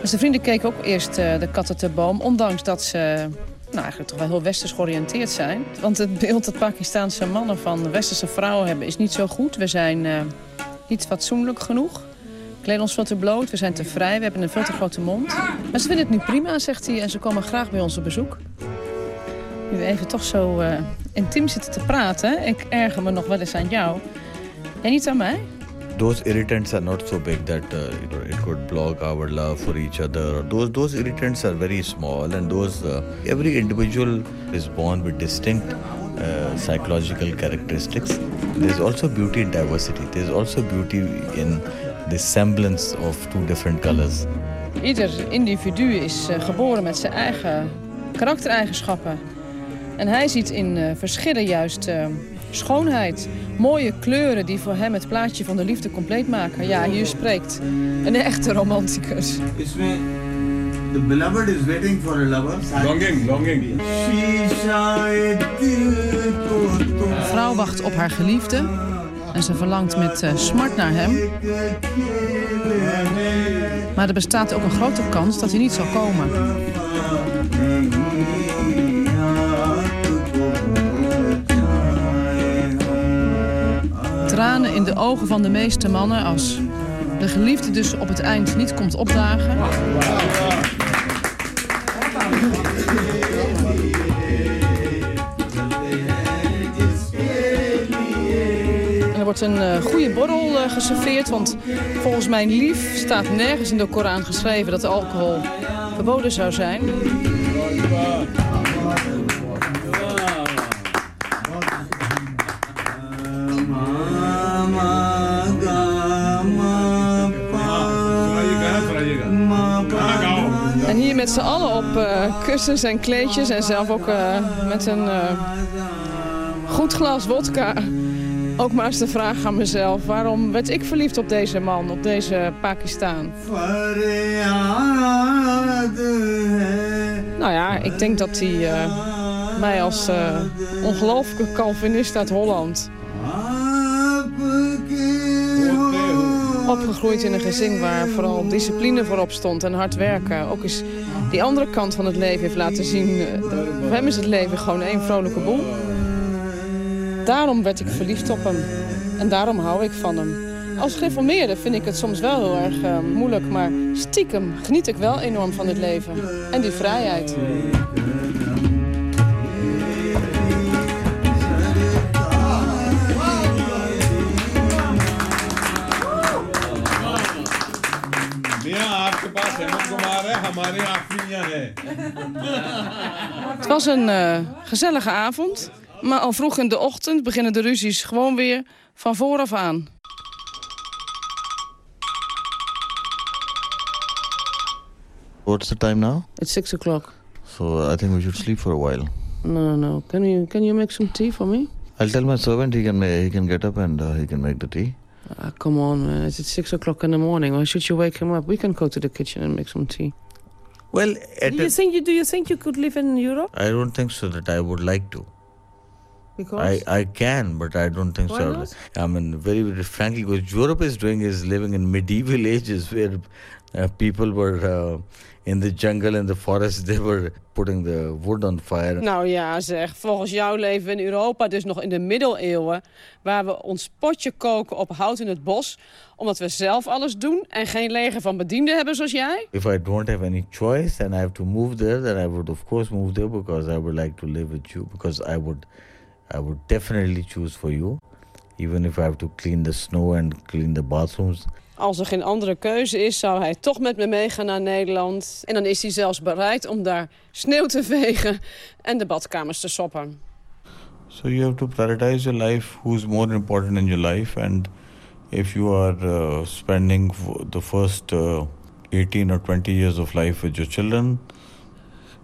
Dus de vrienden keken ook eerst uh, de katten te boom, ondanks dat ze nou, eigenlijk toch wel heel westers georiënteerd zijn. Want het beeld dat Pakistaanse mannen van westerse vrouwen hebben is niet zo goed. We zijn uh, niet fatsoenlijk genoeg. We kleden ons veel te bloot, we zijn te vrij, we hebben een veel te grote mond. Maar ze vinden het nu prima, zegt hij, en ze komen graag bij ons op bezoek. Nu even toch zo uh, intiem zitten te praten, ik erger me nog wel eens aan jou. En niet aan mij? Those irritants are not so big that uh, you know, it could block our love for each other. Those those irritants are very small, and those uh, every individual is born with distinct uh, psychological characteristics. There's also beauty in diversity. There's also beauty in the semblance of two different colors. Ieder individu is uh, geboren met zijn eigen karaktereigenschappen. En hij ziet in uh, verschillen juist uh, schoonheid. Mooie kleuren die voor hem het plaatje van de liefde compleet maken. Ja, hier spreekt een echte romanticus. The beloved is waiting for a lover. Longing, longing. Een vrouw wacht op haar geliefde. En ze verlangt met uh, smart naar hem. Maar er bestaat ook een grote kans dat hij niet zal komen. Tranen in de ogen van de meeste mannen als de geliefde dus op het eind niet komt opdagen. er wordt een uh, goede borrel uh, geserveerd, want volgens mijn lief staat nergens in de Koran geschreven dat alcohol verboden zou zijn. Met z'n allen op uh, kussens en kleedjes en zelf ook uh, met een uh, goed glas wodka. Ook maar eens de vraag aan mezelf, waarom werd ik verliefd op deze man, op deze Pakistan? Nou ja, ik denk dat hij mij als ongelooflijke Calvinist uit Holland opgegroeid in een gezin waar vooral discipline voorop stond en hard werken. Ook eens die andere kant van het leven heeft laten zien. Voor hem is het leven gewoon één vrolijke boel. Daarom werd ik verliefd op hem. En daarom hou ik van hem. Als gereformeerde vind ik het soms wel heel erg uh, moeilijk, maar stiekem geniet ik wel enorm van het leven. En die vrijheid. Het was een uh, gezellige avond, maar al vroeg in de ochtend beginnen de ruzies gewoon weer van vooraf aan. What's the time now? It's six o'clock. So I think we should sleep for a while. No, no. Can you can you make some tea for me? I'll tell my servant he can make, he can get up and uh, he can make the tea. Uh, come on, man. It's at six o'clock in the morning. Why should you wake him up? We can go to the kitchen and make some tea. Well, do you think you do you think you could live in Europe? I don't think so. That I would like to. Because I, I can, but I don't think Why so. not? I mean, very, very frankly, what Europe is doing is living in medieval ages where Uh, people were uh, in the jungle and the forest. They were putting the wood on fire. Nou ja, zeg. Volgens jouw leven in Europa, dus nog in de middeleeuwen... waar we ons potje koken op hout in het bos... omdat we zelf alles doen en geen leger van bedienden hebben zoals jij? If I don't have any choice and I have to move there... then I would of course move there because I would like to live with you. Because I would, I would definitely choose for you. Even if I have to clean the snow and clean the bathrooms... Als er geen andere keuze is, zou hij toch met me meegaan naar Nederland. En dan is hij zelfs bereid om daar sneeuw te vegen en de badkamers te soppen. So you have to prioritize your life. Who's more important in your life? And if you are uh, spending the first uh, 18 or 20 years of life with your children,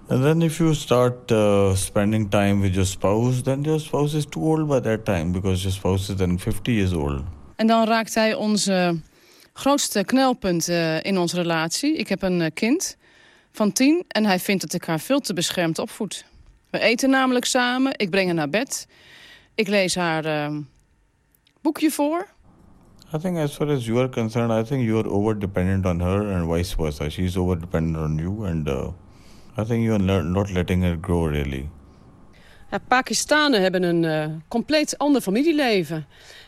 and then if you start uh, spending time with your spouse, then your spouse is too old by that time because your spouse is then 50 years old. En dan raakt hij onze grootste knelpunt uh, in onze relatie. Ik heb een uh, kind van tien en hij vindt dat ik haar veel te beschermd opvoed. We eten namelijk samen, ik breng haar naar bed. Ik lees haar uh, boekje voor. I think as far as you are concerned, I think you are over-dependent on her and vice versa. She's over-dependent on you and uh, I think you are not letting her grow really. Ja, Pakistanen hebben een uh, compleet ander familieleven.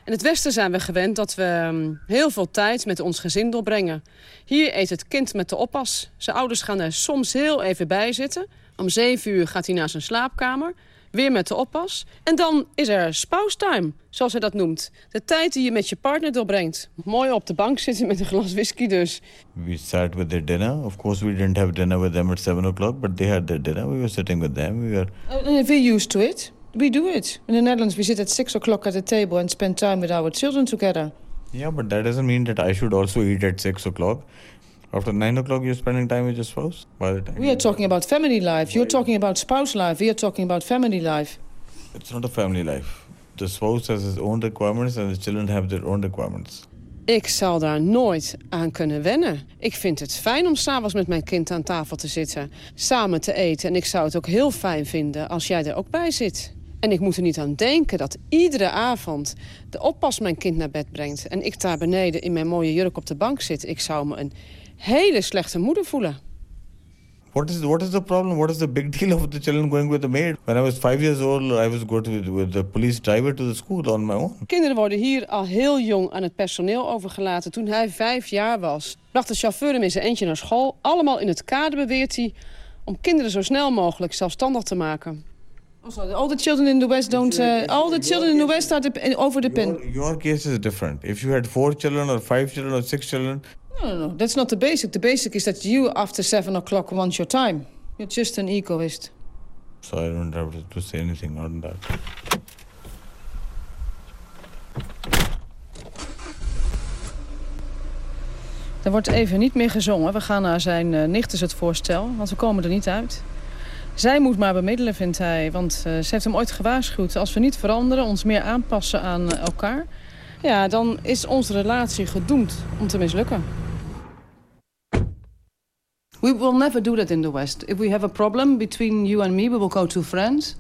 In het Westen zijn we gewend dat we um, heel veel tijd met ons gezin doorbrengen. Hier eet het kind met de oppas. Zijn ouders gaan er soms heel even bij zitten. Om zeven uur gaat hij naar zijn slaapkamer. Weer met de oppas. En dan is er spouse time, zoals hij dat noemt. De tijd die je met je partner doorbrengt. Mooi op de bank zitten met een glas whisky dus. We sat with their dinner. Of course we didn't have dinner with them at 7 o'clock, but they had their dinner. We were sitting with them. We were... Uh, we're used to it. We do it. In the Netherlands we sit at 6 o'clock at the table and spend time with our children together. Yeah, but that doesn't mean that I should also eat at 6 o'clock. After 9 o'clock, you're spending time with your spouse? By the time we are talking about family life. You're talking about spouse life. We are talking about family life. It's not a family life. The spouse has his own requirements and the children have their own requirements. Ik zal daar nooit aan kunnen wennen. Ik vind het fijn om s'avonds met mijn kind aan tafel te zitten. Samen te eten. En ik zou het ook heel fijn vinden als jij er ook bij zit. En ik moet er niet aan denken dat iedere avond de oppas mijn kind naar bed brengt... en ik daar beneden in mijn mooie jurk op de bank zit. Ik zou me een hele slechte moeder voelen. What is what is the problem? What is the big deal of the children going with the maid? When I was five years old, I was going with, with the police driver to the school on my own. Kinderen worden hier al heel jong aan het personeel overgelaten. Toen hij vijf jaar was, bracht de chauffeur hem in zijn eentje naar school. Allemaal in het kader beweert hij om kinderen zo snel mogelijk zelfstandig te maken. Also, all the children in the West don't. Uh, all the children in the West are over the pin. Your, your case is different. If you had four children or five children or six children, No, no, no. That's not the basic. The basic is that you, after seven o'clock, want your time. You're just an egoist. So I don't have to say anything on that. Er wordt even niet meer gezongen. We gaan naar zijn uh, nicht, is het voorstel. Want we komen er niet uit. Zij moet maar bemiddelen, vindt hij. Want uh, ze heeft hem ooit gewaarschuwd. Als we niet veranderen, ons meer aanpassen aan uh, elkaar... ja, dan is onze relatie gedoemd om te mislukken. We will never do that in the West. If we have a problem between you and me, we will go to friends.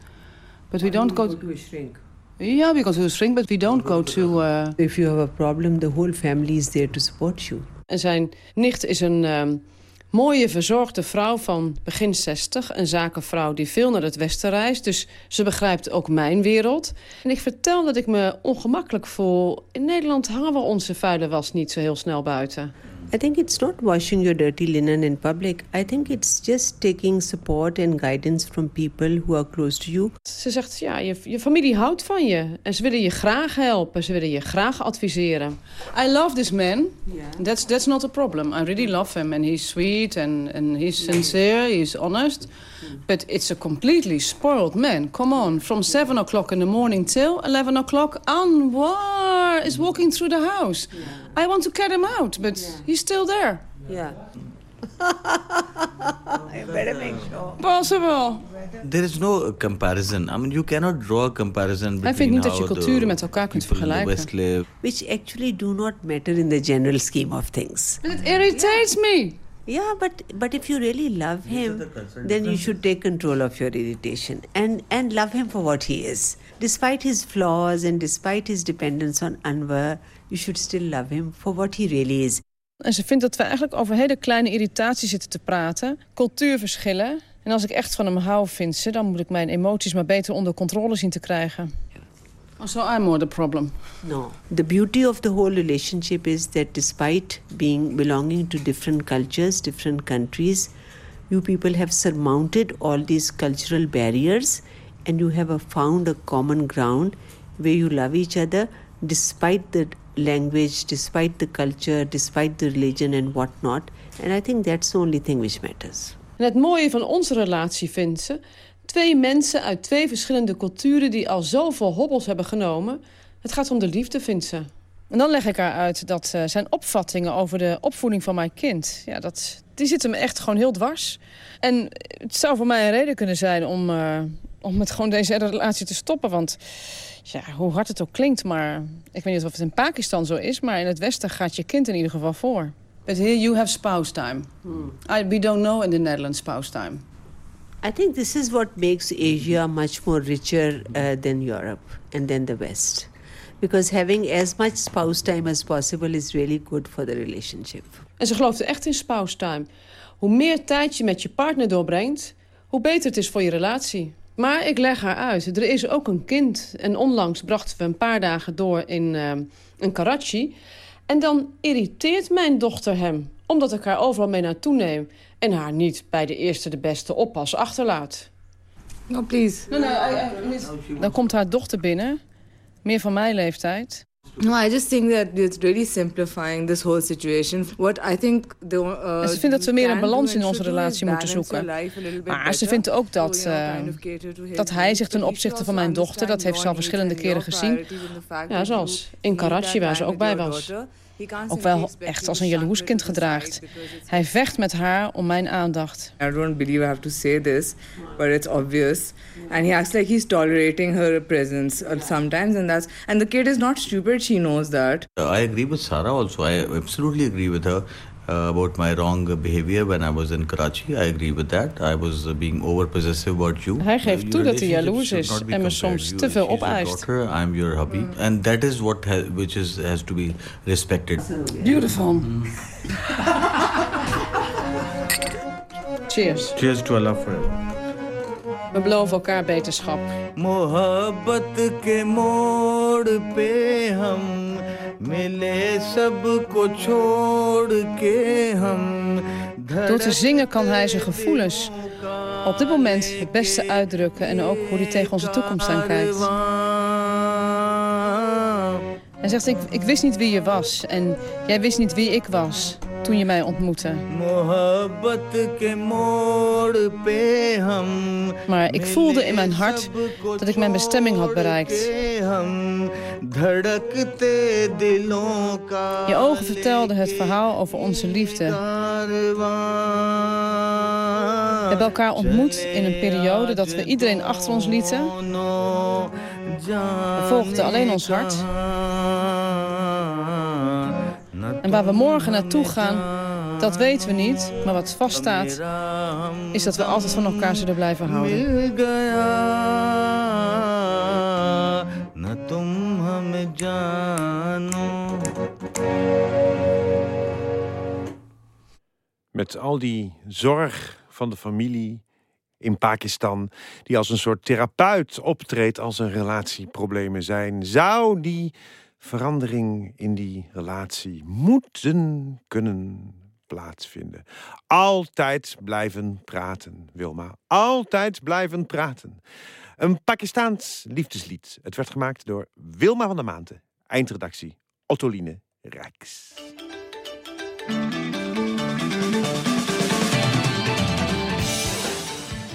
But we don't go, go to a shrink. Yeah, we go to a shrink, but we don't go to... Uh... If you have a problem, the whole family is there to support you. En zijn nicht is een um, mooie, verzorgde vrouw van begin 60. Een zakenvrouw die veel naar het westen reist. Dus ze begrijpt ook mijn wereld. En ik vertel dat ik me ongemakkelijk voel. In Nederland hangen we onze vuile was niet zo heel snel buiten. I think it's not washing your dirty linen in public. I think it's just taking support and guidance from people who are close to you. Ze zegt, ja, je, je familie houdt van je. En ze willen je graag helpen. Ze willen je graag adviseren. I love this man. Yeah. That's, that's not a problem. I really love him. And he's sweet and, and he's sincere. He's honest. But it's a completely spoiled man. Come on. From 7 o'clock in the morning till 11 o'clock, Anwar is walking through the house. I want to cut him out, but he's still there. Yeah. I better make sure. Possible. There is no uh, comparison. I mean, you cannot draw a comparison between Hij vindt niet dat je culturen met elkaar kunt vergelijken. Which actually do not matter in the general scheme of things. But it irritates me. Yeah, but but if you really love him, then you should take control of your irritation and and love him for what he is. Despite his flaws and despite his dependence on Anwar, you should still love him for what he really is. En ze vindt dat we eigenlijk over hele kleine irritaties zitten te praten. Cultuurverschillen. En als ik echt van hem hou, vindt ze... dan moet ik mijn emoties maar beter onder controle zien te krijgen. Oh, so I'm more the problem. No. The beauty of the whole relationship is that despite being belonging to different cultures, different countries, you people have surmounted all these cultural barriers and you have found a common ground where you love each other despite the language, despite the culture, despite the religion and whatnot. And I think that's the only thing which matters. En het mooie van onze relatie vindt ze... twee mensen uit twee verschillende culturen... die al zoveel hobbels hebben genomen. Het gaat om de liefde, vindt ze. En dan leg ik haar uit dat uh, zijn opvattingen over de opvoeding van mijn kind... Ja, dat, die zitten me echt gewoon heel dwars. En het zou voor mij een reden kunnen zijn om, uh, om met gewoon deze relatie te stoppen. Want ja, hoe hard het ook klinkt, maar ik weet niet of het in Pakistan zo is... maar in het Westen gaat je kind in ieder geval voor. But here you have spouse time. Hmm. I, we don't know in the Netherlands spouse time. I think this is what makes Asia much more richer uh, than Europe and than the West. Because having as much spouse time as possible is really good for the relationship. En ze gelooft echt in spouse time. Hoe meer tijd je met je partner doorbrengt, hoe beter het is voor je relatie. Maar ik leg haar uit. Er is ook een kind. En onlangs brachten we een paar dagen door in, uh, in Karachi. En dan irriteert mijn dochter hem. Omdat ik haar overal mee naartoe neem. En haar niet bij de eerste de beste oppas achterlaat. No, please. No, no, I, Dan komt haar dochter binnen. Meer van mijn leeftijd. No, I just think that it's really simplifying this whole situation. What I think the, uh, en ze vindt dat we meer een balans in onze relatie moeten zoeken. Maar ze vindt ook dat, uh, dat hij zich ten opzichte van mijn dochter... dat heeft ze al verschillende keren gezien. Ja, zoals in Karachi, waar ze ook bij was ook wel echt als een jaloers kind gedraagt. Hij vecht met haar om mijn aandacht. I don't believe I have to say this, but it's obvious. And he acts like he's tolerating her presence sometimes, and that's and the kid is not stupid. She knows that. I agree with Sarah also. I absolutely agree with her Uh, about my wrong behavior when I was in Karachi. I agree with that. I was uh, being over possessive about you. Hij geeft toe dat hij jaloers is en me soms te veel opeist. I'm your hubby, and that is what ha which is has to be respected. Beautiful. Cheers. Cheers to Allah forever. We beloven elkaar beterschap. मोहब्बत के मोड़ पे हम मिले सबको छोड़ के हम door te zingen kan hij zijn gevoelens op dit moment het beste uitdrukken... en ook hoe hij tegen onze toekomst aankijkt. Hij zegt, ik, ik wist niet wie je was en jij wist niet wie ik was toen je mij ontmoette. Maar ik voelde in mijn hart dat ik mijn bestemming had bereikt. Je ogen vertelden het verhaal over onze liefde. We hebben elkaar ontmoet in een periode dat we iedereen achter ons lieten. We volgden alleen ons hart. En waar we morgen naartoe gaan, dat weten we niet. Maar wat vaststaat, is dat we altijd van elkaar zullen blijven houden. Met al die zorg van de familie in Pakistan, die als een soort therapeut optreedt als er relatieproblemen zijn, zou die verandering in die relatie moeten kunnen plaatsvinden. Altijd blijven praten, Wilma. Altijd blijven praten. Een Pakistaans liefdeslied. Het werd gemaakt door Wilma van der Maanten. Eindredactie Ottoline Rijks.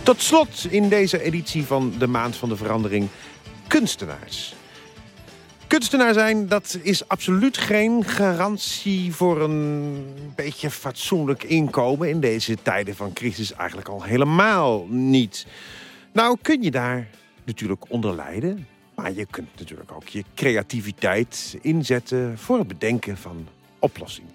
Tot slot in deze editie van de Maand van de Verandering kunstenaars. Kunstenaar zijn, dat is absoluut geen garantie voor een beetje fatsoenlijk inkomen in deze tijden van crisis. Eigenlijk al helemaal niet. Nou kun je daar natuurlijk onder lijden. Maar je kunt natuurlijk ook je creativiteit inzetten voor het bedenken van oplossingen.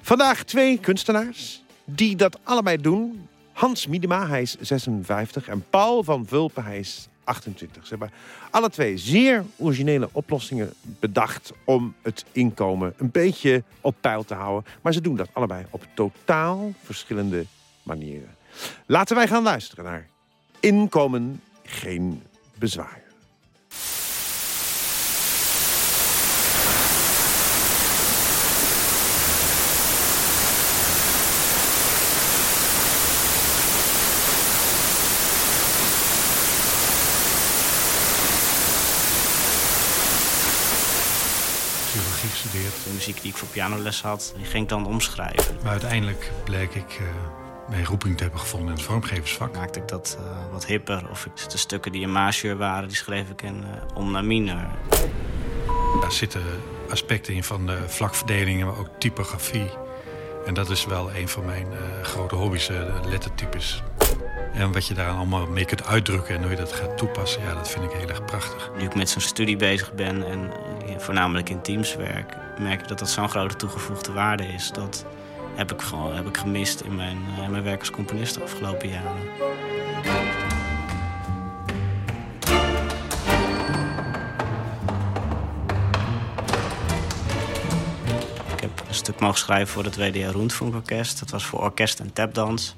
Vandaag twee kunstenaars die dat allebei doen. Hans Miedema, hij is 56. En Paul van Vulpen, hij is 28. Ze hebben alle twee zeer originele oplossingen bedacht... om het inkomen een beetje op peil te houden. Maar ze doen dat allebei op totaal verschillende manieren. Laten wij gaan luisteren naar Inkomen Geen Bezwaar. Muziek die ik voor pianoles had, die ging ik dan omschrijven. Maar uiteindelijk bleek ik uh, mijn roeping te hebben gevonden in het vormgeversvak. Maakte ik dat uh, wat hipper. Of ik, de stukken die in majeur waren, die schreef ik in uh, om naar minor. Daar zitten aspecten in van de vlakverdelingen, maar ook typografie. En dat is wel een van mijn grote hobby's, lettertypes. En wat je daar allemaal mee kunt uitdrukken en hoe je dat gaat toepassen, ja, dat vind ik heel erg prachtig. Nu ik met zo'n studie bezig ben en voornamelijk in teams werk, merk dat dat zo'n grote toegevoegde waarde is. Dat heb ik gewoon heb ik gemist in mijn, in mijn werk als componist de afgelopen jaren. Ik heb een stuk mogen schrijven voor het WDR Rundfunkorkest. Dat was voor orkest en tapdans.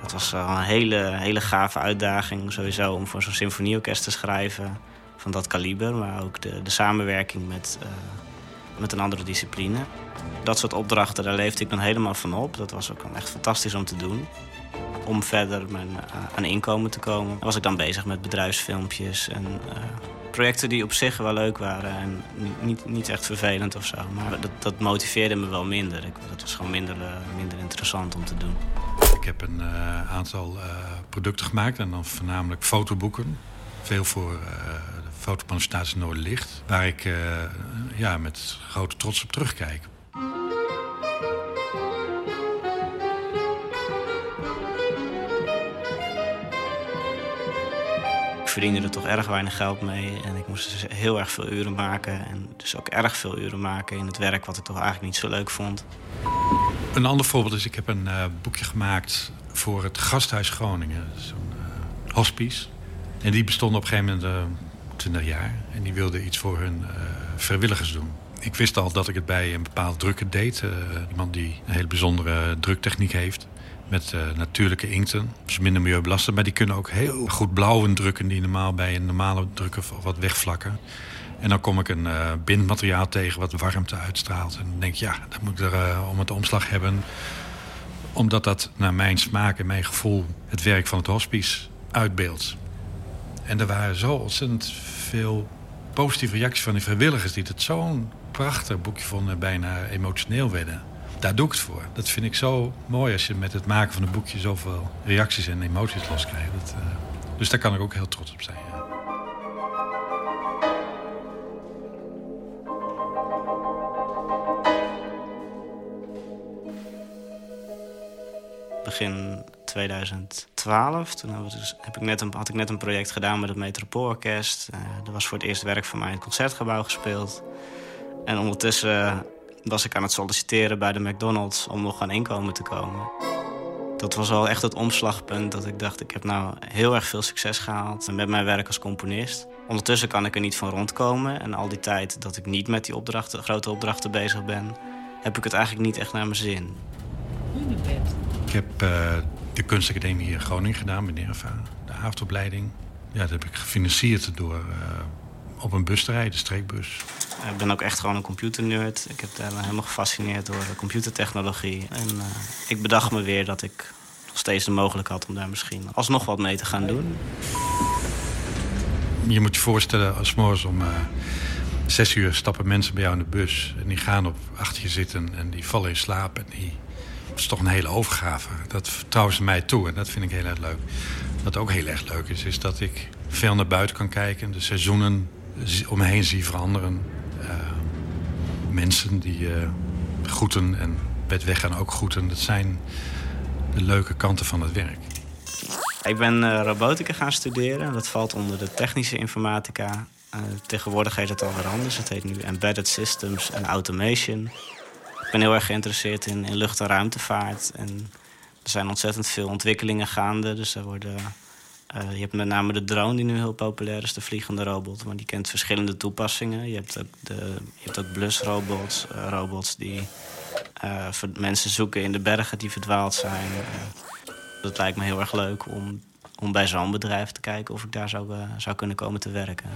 Het was een hele, hele gave uitdaging sowieso om voor zo'n symfonieorkest te schrijven van dat kaliber. Maar ook de, de samenwerking met, uh, met een andere discipline. Dat soort opdrachten, daar leefde ik dan helemaal van op. Dat was ook echt fantastisch om te doen. Om verder mijn, uh, aan inkomen te komen, was ik dan bezig met bedrijfsfilmpjes en uh, projecten die op zich wel leuk waren en niet, niet, echt vervelend of zo. Maar dat, dat motiveerde me wel minder. Ik, dat was gewoon minder, minder interessant om te doen. Ik heb een aantal producten gemaakt en dan voornamelijk fotoboeken. Veel voor fotomanifestatie Noorderlicht. Waar ik ja, met grote trots op terugkijk. Ik verdiende er toch erg weinig geld mee. En ik moest dus heel erg veel uren maken. En dus ook erg veel uren maken in het werk wat ik toch eigenlijk niet zo leuk vond. Een ander voorbeeld is, ik heb een uh, boekje gemaakt voor het Gasthuis Groningen. Zo'n uh, hospice. En die bestond op een gegeven moment 20 jaar. En die wilden iets voor hun vrijwilligers doen. Ik wist al dat ik het bij een bepaald drukker deed. iemand die een hele bijzondere druktechniek heeft. Met natuurlijke inkten. Dus minder milieubelastend. Maar die kunnen ook heel goed blauwen drukken... die normaal bij een normale drukker wat wegvlakken. En dan kom ik een bindmateriaal tegen wat warmte uitstraalt. En dan denk ik, ja, dat moet ik er om het omslag hebben. Omdat dat naar mijn smaak en mijn gevoel het werk van het hospice uitbeeldt. En er waren zo ontzettend veel positieve reacties van die vrijwilligers... die het zo'n prachtig boekje vonden bijna emotioneel werden. Daar doe ik het voor. Dat vind ik zo mooi als je met het maken van een boekje... zoveel reacties en emoties loskrijgt. Uh, dus daar kan ik ook heel trots op zijn. Begin 2012. Toen dus, heb ik net een, had ik net een project gedaan met het Metropoolorkest. Uh, er was voor het eerst werk van mij in het Concertgebouw gespeeld. En ondertussen was ik aan het solliciteren bij de McDonald's... om nog aan inkomen te komen. Dat was al echt het omslagpunt dat ik dacht... ik heb nou heel erg veel succes gehaald met mijn werk als componist. Ondertussen kan ik er niet van rondkomen. En al die tijd dat ik niet met die opdrachten, grote opdrachten bezig ben... heb ik het eigenlijk niet echt naar mijn zin. Ik heb uh, de kunstacademie hier in Groningen gedaan, bij NERVA. De avondopleiding. Ja, dat heb ik gefinancierd door uh, op een bus te rijden, de streekbus. Ik ben ook echt gewoon een computernerd. Ik heb daar helemaal gefascineerd door de computertechnologie. En uh, ik bedacht me weer dat ik nog steeds de mogelijkheid had om daar misschien alsnog wat mee te gaan doen. Je moet je voorstellen, als morgens om zes uur stappen mensen bij jou in de bus. En die gaan op achter je zitten en die vallen in slaap. En die is toch een hele overgave. Dat vertrouwen mij toe en dat vind ik heel erg leuk. Wat ook heel erg leuk is, is dat ik veel naar buiten kan kijken. De seizoenen om me heen zie veranderen. Uh, mensen die uh, groeten en bed weggaan ook groeten. Dat zijn de leuke kanten van het werk. Ik ben uh, robotica gaan studeren. Dat valt onder de technische informatica. tegenwoordig heet het alweer anders. Het heet nu Embedded Systems en Automation. Ik ben heel erg geïnteresseerd in, in lucht- en ruimtevaart. En er zijn ontzettend veel ontwikkelingen gaande. Dus er worden Eh, je hebt met name de drone die nu heel populair is, de vliegende robot. Maar die kent verschillende toepassingen. Je hebt ook, de, je hebt blusrobots, uh, robots die uh, mensen zoeken in de bergen die verdwaald zijn. dat lijkt me heel erg leuk om, om bij zo'n bedrijf te kijken of ik daar zou, zou kunnen komen te werken.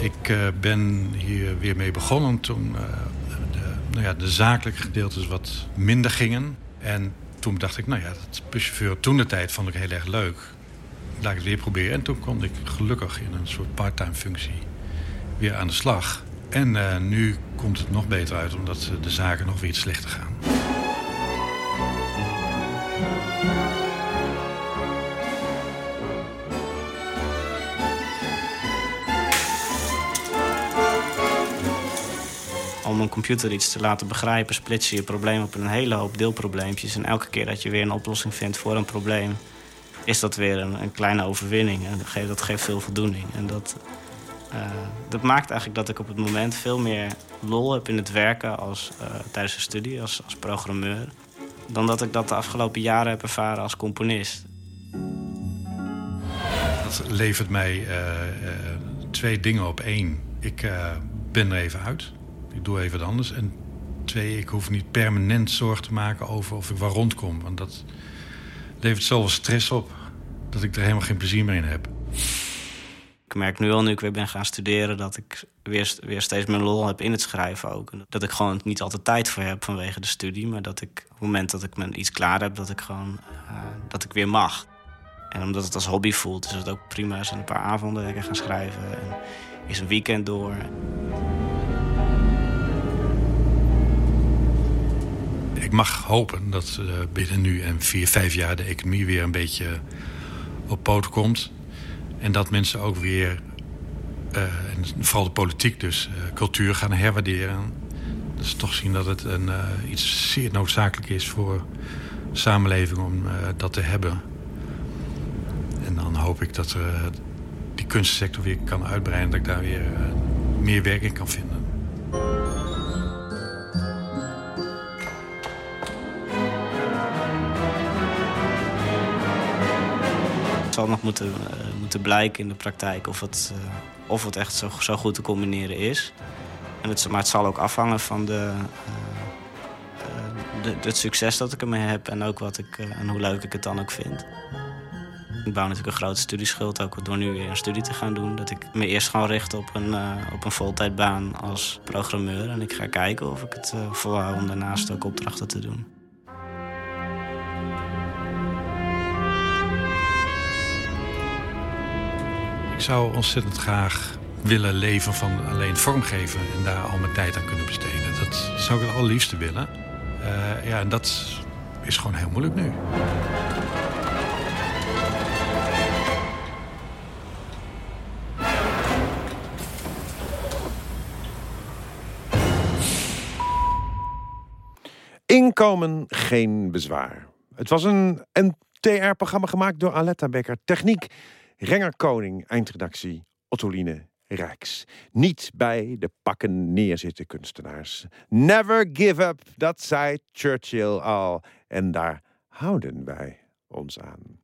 Ik ben hier weer mee begonnen toen de, nou ja, de zakelijke gedeeltes wat minder gingen. En toen dacht ik, nou ja, dat buschauffeur toen de tijd vond ik heel erg leuk. Laat ik het weer proberen. En toen kon ik gelukkig in een soort parttime functie weer aan de slag. En nu komt het nog beter uit, omdat de zaken nog weer iets slechter gaan. Om een computer iets te laten begrijpen, splits je je probleem op een hele hoop deelprobleempjes. En elke keer dat je weer een oplossing vindt voor een probleem, is dat weer een, een kleine overwinning. En dat geeft, dat geeft veel voldoening. En dat, uh, dat maakt eigenlijk dat ik op het moment veel meer lol heb in het werken als, uh, tijdens de studie als, als programmeur. Dan dat ik dat de afgelopen jaren heb ervaren als componist. Dat levert mij uh, twee dingen op. één, ik ben er even uit. Ik doe even wat anders. En twee, ik hoef niet permanent zorg te maken over of ik waar rondkom. Want dat levert zoveel stress op dat ik er helemaal geen plezier meer in heb. Ik merk nu al, nu ik weer ben gaan studeren... dat ik weer, weer steeds meer lol heb in het schrijven ook. Dat ik gewoon niet altijd tijd voor heb vanwege de studie... maar dat ik op het moment dat ik me iets klaar heb... dat ik gewoon uh, dat ik weer mag. En omdat het als hobby voelt, is het ook prima... als een paar avonden lekker gaan schrijven. En is een weekend door. Ik mag hopen dat uh, binnen nu en vier, vijf jaar de economie weer een beetje op poot komt. En dat mensen ook weer, uh, en vooral de politiek dus, uh, cultuur gaan herwaarderen. Dus toch zien dat het een, iets zeer noodzakelijk is voor de samenleving om dat te hebben. En dan hoop ik dat die kunstsector weer kan uitbreiden. Dat ik daar weer meer werk in kan vinden. Zal nog moeten, uh, moeten blijken in de praktijk of het, uh, of het echt zo, zo goed te combineren is. En het, maar het zal ook afhangen van de, uh, de, het succes dat ik ermee heb en ook wat ik, en hoe leuk ik het dan ook vind. Ik bouw natuurlijk een grote studieschuld, ook door nu weer een studie te gaan doen. Dat ik me eerst gewoon richt op een, op een voltijdbaan als programmeur. En ik ga kijken of ik het volhoud om daarnaast ook opdrachten te doen. Ik zou ontzettend graag willen leven van alleen vormgeven en daar al mijn tijd aan kunnen besteden. Dat zou ik het allerliefste willen. Uh, ja, en dat is gewoon heel moeilijk nu. Inkomen geen bezwaar. Het was een NTR-programma gemaakt door Aletta Becker. Techniek Renger Koning, eindredactie Ottoline Rijks. Niet bij de pakken neerzitten kunstenaars. Never give up, dat zei Churchill al. En daar houden wij ons aan.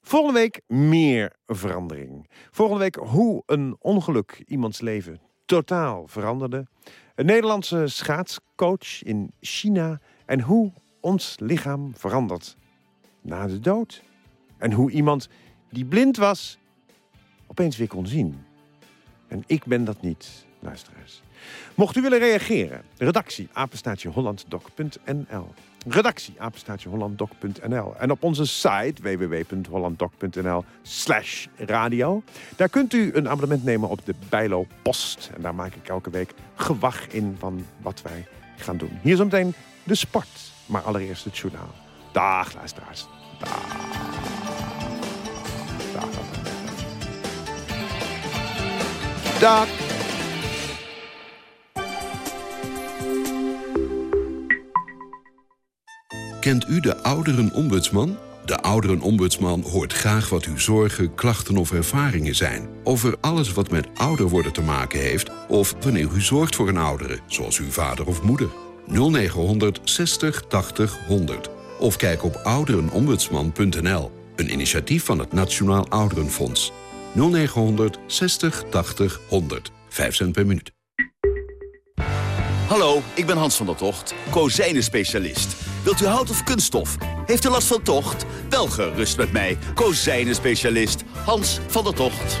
Volgende week meer verandering. Volgende week hoe een ongeluk iemands leven totaal veranderde. Een Nederlandse schaatscoach in China. En hoe ons lichaam verandert na de dood. En hoe iemand die blind was, opeens weer kon zien. En ik ben dat niet, luisteraars. Mocht u willen reageren, redactie apenstaatjehollanddoc.nl redactie apenstaatjehollanddoc.nl en op onze site www.hollanddoc.nl slash radio. Daar kunt u een abonnement nemen op de Bijlo Post. En daar maak ik elke week gewag in van wat wij gaan doen. Hier zometeen de sport, maar allereerst het journaal. Dag luisteraars. Dag. Dag. Kent u de ouderenombudsman? De ouderenombudsman hoort graag wat uw zorgen, klachten of ervaringen zijn. Over alles wat met ouder worden te maken heeft... of wanneer u zorgt voor een oudere, zoals uw vader of moeder. 0900 60 80 100. Of kijk op ouderenombudsman.nl. Een initiatief van het Nationaal Ouderenfonds. 0900 60 80 100. 5 cent per minuut. Hallo, ik ben Hans van der Tocht, kozijnen-specialist. Wilt u hout of kunststof? Heeft u last van tocht? Wel gerust met mij, kozijnen-specialist Hans van der Tocht.